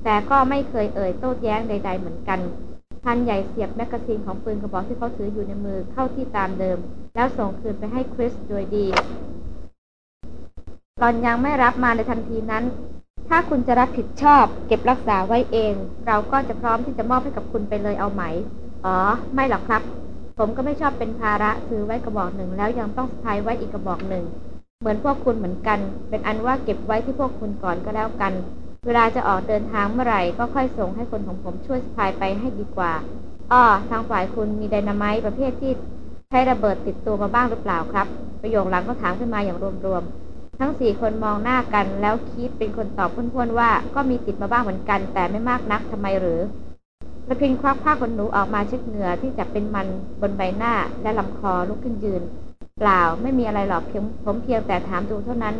แต่ก็ไม่เคยเอ่ยโต้แย้งใด ๆ เหมือนกันพรานใหญ่เสียบแมกกาซีนของปืนกระบอกที่เขาถืออยู่ในมือเข้าที่ตามเดิม แล้วส่งคืนไปให้คริสโดยดี หลอนยังไม่รับมาในทันทีนั้น ถ้าคุณจะรับผิดชอบ เก็บรักษาไว้เอง เราก็จะพร้อมที่จะมอบให้กับคุณไปเลยเอาไหม อ๋อ ไม่หรอกครับ ผมก็ไม่ชอบเป็นภาระซื้อไว้กระบอกหนึ่งแล้วยังต้องสะพายไว้อีกกระบอกหนึ่ง เหมือนพวกคุณเหมือนกัน เป็นอันว่าเก็บไว้ที่พวกคุณก่อนก็แล้วกัน เวลาจะออกเดินทางเมื่อไหร่ก็ค่อยส่งให้คนของผมช่วยสะพายไปให้ดีกว่า อ้อ ทางฝ่ายคุณมีไดนาไมต์ประเภทที่ใช้ระเบิดติดตัวมาบ้างหรือเปล่าครับ ประโยคหลังก็ถามขึ้นมาอย่างรวมๆ ทั้งสี่คนมองหน้ากัน แล้วคิดเป็นคนตอบพ้นๆว่า ก็มีติดมาบ้างเหมือนกัน แต่ไม่มากนักทำไมหรือระพินควักผ้าขนหนูออกมาเช็ดเหงื่อที่จะเป็นมันบนใบหน้าและลำคอลุกขึ้นยืน เปล่าไม่มีอะไรหรอกเพียงผมเพียงแต่ถามดูเท่านั้น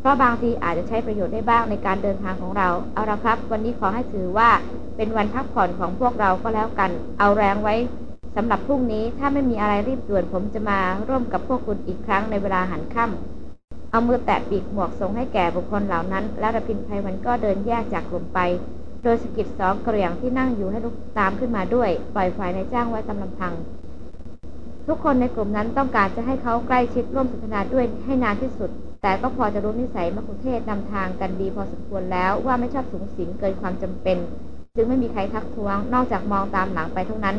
เพราะบางทีอาจจะใช้ประโยชน์ได้บ้างในการเดินทางของเรา เอาละครับ วันนี้ขอให้ถือว่าเป็นวันพักผ่อนของพวกเราก็แล้วกัน เอาแรงไว้สำหรับพรุ่งนี้ถ้าไม่มีอะไรรีบด่วนผมจะมาร่วมกับพวกคุณอีกครั้งในเวลาหันค่ำ เอามือแตะปีกหมวกส่งให้แก่บุคคลเหล่านั้น และระพินไพวันก็เดินแยกจากกลุ่มไป โดยสกิดสองเหรี่ยงที่นั่งอยู่ให้ลุกตามขึ้นมาด้วย ปล่อยฝ่ายในจ้างไว้ตามลำพัง ทุกคนในกลุ่มนั้นต้องการจะให้เขาใกล้ชิดร่วมสนทนาด้วยให้นานที่สุด แต่ก็พอจะรู้นิสัยมคุเทศนำทางกันดีพอสมควรแล้วว่าไม่ชอบสูงสิงเกินความจำเป็น จึงไม่มีใครทักท้วง นอกจากมองตามหลังไปเท่านั้น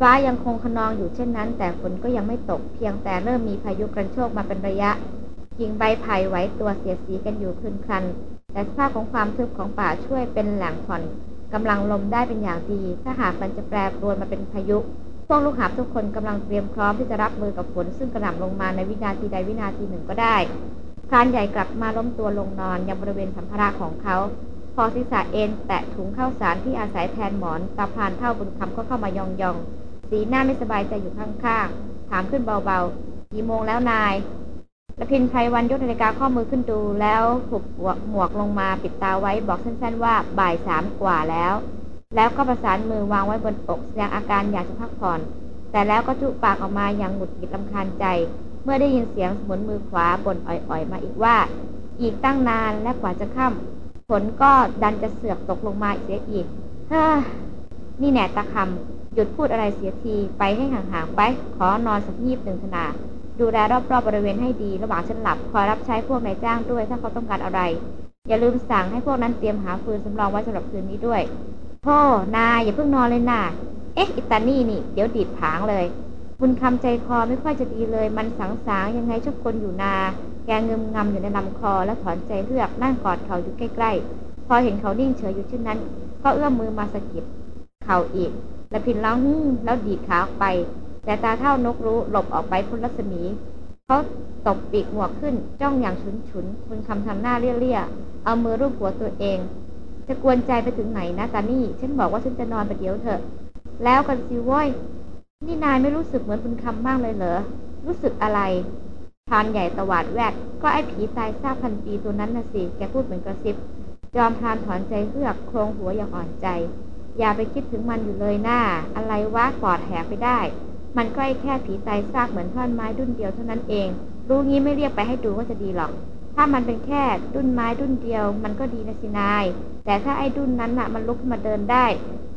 ฟ้ายังคงขนองอยู่เช่นนั้น แต่ฝนก็ยังไม่ตกเพียงแต่เริ่มมีพายุกระโชกมาเป็นระยะกิ่งใบไผ่ไหวตัวเสียสีกันอยู่คลึนครัน แต่สภาพของความทึบของป่าช่วยเป็นแหล่งผ่อนกำลังลมได้เป็นอย่างดี ถ้าหากมันจะแปรปรวนมาเป็นพายุพวกลูกหาบทุกคนกำลังเตรียมพร้อมที่จะรับมือกับฝนซึ่งกระหน่ำลงมาในวินาทีใดวินาทีหนึ่งก็ได้พรานใหญ่กลับมาล้มตัวลงนอนยังบริเวณสัมภาระของเขา พอศีรษะเอ็นแตะถุงข้าวสารที่อาศัยแทนหมอนตาพานเท่าบุญคำก็เข้ามายองยอง สีหน้าไม่สบายใจอยู่ข้างๆ ถามขึ้นเบาๆ กี่โมงแล้วนายละพินไพวันยกนาฬิกาข้อมือขึ้นดูแล้วผูกหมวกลงมาปิดตาไว้บอกสั้นๆว่าบ่ายสามกว่าแล้ว แล้วก็ประสานมือวางไว้บนอกแสดงอาการอยากจะพักผ่อน แต่แล้วก็จุปากออกมาอย่างหงุดหงิดลำคาญใจ เมื่อได้ยินเสียงหมุนมือขวาบ่นอ่อยๆ มาอีกว่า อีกตั้งนานและกว่าจะค่ำฝนก็ดันจะเสือกตกลงมาเสียอีกเฮ้นี่แน่ตาคำ หยุดพูดอะไรเสียทีไปให้ห่างๆไป ขอนอนสักยีบหนึ่งขนาดูแลรอบๆบบริเวณให้ดีระหว่างฉันหลับคอยรับใช้พวกนายจ้างด้วยถ้าเขาต้องการอะไร อย่าลืมสั่งให้พวกนั้นเตรียมหาฟืนสำรองไว้สำหรับคืนนี้ด้วยพ่อนายอย่าเพิ่งนอนเลยนะเอ๊ะอิตานี่นี่ เดี๋ยวดีดผางเลย บุญคำใจคอไม่ค่อยจะดีเลย มันสังสางยังไงชอบคนอยู่นา แกงึมงำอยู่ในลำคอแล้วถอนใจเฮือกนั่งกอดเขาอยู่ใกล้ๆ พอเห็นเขานิ่งเฉยอยู่เช่นนั้น ก็เอื้อมมือมาสะกิดเขาอีก ล้วพินร้องฮึ่มแล้วดีดขาออกไป แต่ตาเท่านกรู้หลบออกไปพ้นรัศมี เขาตบปีกหมวขึ้นจ้องอย่างฉุนฉุนบุญคำทำหน้าเลี่ยๆ เอามือรูปหัวตัวเองจะกวนใจไปถึงไหนนะตานี่ ฉันบอกว่าฉันจะนอนไปเดี๋ยวเถอะ แล้วกันสิว้ยนี่นายไม่รู้สึกเหมือนบุญคำบ้างเลยเหรอ รู้สึกอะไรพานใหญ่ตวาดแวดก็ไอ้ผีตายซากพันปีตัวนั้นน่ะสิ แกพูดเหมือนกระซิบยอมพานถอนใจเฮือกโครงหัวอย่างอ่อนใจ อย่าไปคิดถึงมันอยู่เลยหน้า อะไรวะปอดแหกไปได้ มันก็แค่ผีตายซากเหมือนท่อนไม้ดุนเดียวเท่านั้นเอง รู้งี้ไม่เรียกไปให้ดูก็จะดีหรอก ถ้ามันเป็นแค่ดุนไม้ดุนเดียว มันก็ดีนะสินาย แต่ถ้าไอ้ดุนนั้นน่ะ มันลุกขึ้นมาเดินได้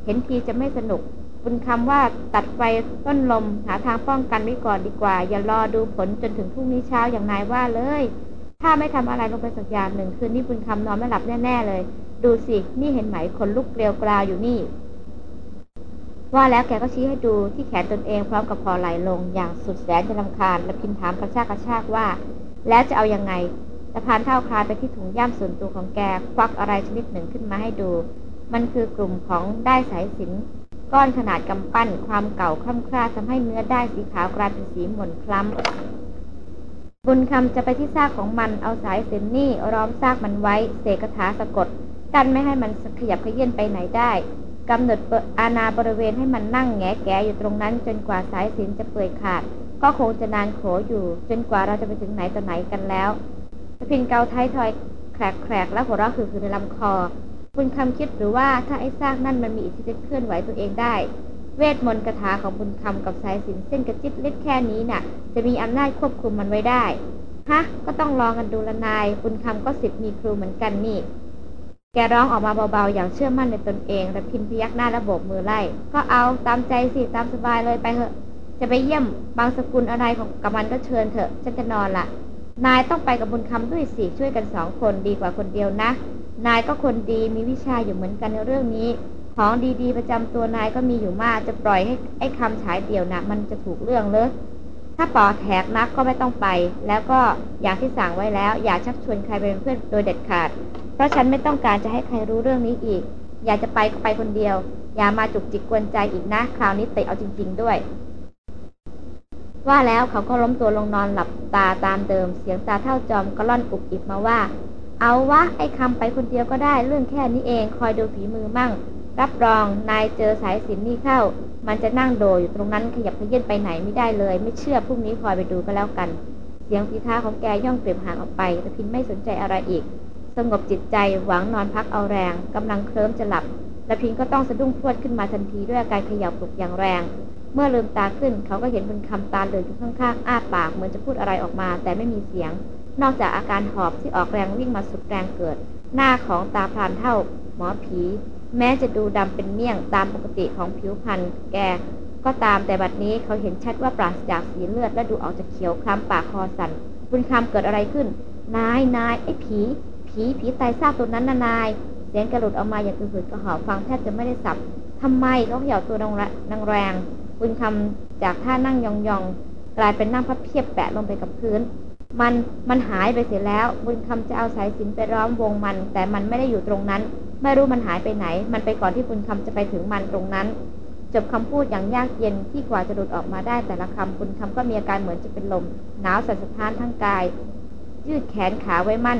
เห็นทีจะไม่สนุกบุญคำว่าตัดไฟต้นลมหาทางป้องกันไว้ก่อนดีกว่า อย่ารอดูผลจนถึงพรุ่งนี้เช้าอย่างนายว่าเลย ถ้าไม่ทำอะไรลงไปสักอย่างหนึ่งคืนนี้บุญคำนอนไม่หลับแน่ ๆ เลย ดูสิ นี่เห็นไหมขนลุกเกลียวกราวอยู่นี่ ว่าแล้วแกก็ชี้ให้ดูที่แขนตนเองพร้อมกับคอไหลลงอย่างสุดแสนจะรำคาญและพินถามกระชากกระชากว่า แล้วจะเอายังไงตะพานเท่าคลานไปที่ถุงย่ามส่วนตัวของแกควักอะไรชนิดหนึ่งขึ้นมาให้ดู มันคือกลุ่มของได้สายสินก้อนขนาดกำปั้นความเก่าคล่ำคร่าทำให้เนื้อได้สีขาวกลายเป็นสีหม่นคล้ำบุญคำจะไปที่ซากของมันเอาสายส้นนี่ ร้อมซากมันไว้ เสกคาถาสะกด กันไม่ให้มันขยับขยื่นไปไหนได้กำหนดอาณาบริเวณให้มันนั่งแงแกอยู่ตรงนั้น จนกว่าสายสินจะเปื่อยขาด ก็คงจะนานโขอยู่ จนกว่าเราจะไปถึงไหนต่อไหนกันแล้วพินเกาไทยทอยครกแครกแล้วหัวเราะคือคือในลำคอ คุณคำคิดหรือว่าถ้าไอ้ซากนั่นมันมีอิทธิฤทธิ์เคลื่อนไหวตัวเองได้ เวทมนต์คาถาของบุญคำกับสายสินเส้นกระจิตลิดแค่นี้น่ะ จะมีอำนาจควบคุมมันไว้ได้ฮะก็ต้องลองกันดูละนายบุญคำก็สิบมีครูเหมือนกันนี่ แกร้องออกมาเบาๆ อย่างเชื่อมั่นในตนเองและพินพยักหน้าและโบกมือไล่ ก็เอาตามใจสิตามสบายเลยไปเถอะ จะไปเยี่ยมบางสกุลอะไรของกับมันก็เชิญเถอะ ฉันจะนอนละนายต้องไปกับบุญคำด้วยสิช่วยกันสองคนดีกว่าคนเดียวนะ นายก็คนดีมีวิชาอยู่เหมือนกันในเรื่องนี้ ของดีๆ ประจำตัวนายก็มีอยู่มากจะปล่อยให้ไอ้คำฉายเดี่ยวนะมันจะถูกเรื่องเลย ถ้าปอแถกนักก็ไม่ต้องไป แล้วก็อย่างที่สั่งไว้แล้ว อย่าชักชวนใครไปเป็นเพื่อนโดยเด็ดขาด เพราะฉันไม่ต้องการจะให้ใครรู้เรื่องนี้อีก อยากจะไปก็ไปคนเดียว อย่ามาจุกจิกกวนใจอีกนะ คราวนี้เตะเอาจริง ๆ ด้วย ว่าแล้วเขาก็ล้มตัวลงนอนหลับตาตามเดิม เสียงตาเท่าจอมก็ล่อนอุบอิบมาว่า เอาวะไอ้คำไปคนเดียวก็ได้ เรื่องแค่นี้เอง คอยดูฝีมือมั่ง รับรองนายเจอสายสินนี่เข้า มันจะนั่งโดอยู่ตรงนั้นขยับขยื่นไปไหนไม่ได้เลย ไม่เชื่อพรุ่งนี้คอยไปดูก็แล้วกัน เสียงฝีเท้าของแกย่องเปรียบห่างออกไปแต่พินไม่สนใจอะไรอีก สงบจิตใจหวังนอนพักเอาแรงกำลังเคลิ้มจะหลับและพินก็ต้องสะดุ้งพรวดขึ้นมาทันทีด้วยอาการเขย่าปลุกอย่างแรง เมื่อลืมตาขึ้นเขาก็เห็นบุญคำตาเหลือกอยู่ข้างๆอ้าปากเหมือนจะพูดอะไรออกมา แต่ไม่มีเสียง นอกจากอาการหอบที่ออกแรงวิ่งมาสุดแรงเกิด หน้าของตาพรานเท่า หมอผี แม้จะดูดำเป็นเมี่ยงตามปกติของผิวพรรณแกก็ตามแต่บัดนี้เขาเห็นชัดว่าปราศจากสีเลือดและดูออกจะเขียวคล้ำปากคอสัน่นบุญคำเกิดอะไรขึ้น นายนายไอ้ผี ผีผีตายซากตัวนั้นนานาย เสียงกระหลุดออกมาอย่างกระหืดกระหอบฟังแทบจะไม่ได้สับทำไมเขาเขย่าตัวนางแรงบุญคำจากท่านั่งยองๆกลายเป็นนั่งพับเพียบแปะลงไปกับพื้น มันมันหายไปเสียแล้ว บุญคำจะเอาสายสินไปร้อมวงมัน แต่มันไม่ได้อยู่ตรงนั้น ไม่รู้มันหายไปไหน มันไปก่อนที่บุญคำจะไปถึงมันตรงนั้น จบคำพูดอย่างยากเย็นที่กว่าจะหลุดออกมาได้แต่ละคำบุญคำก็มีอาการเหมือนจะเป็นลมหนาวสั่นสะท้านทั้งกาย ยืดแขนขาไว้มั่น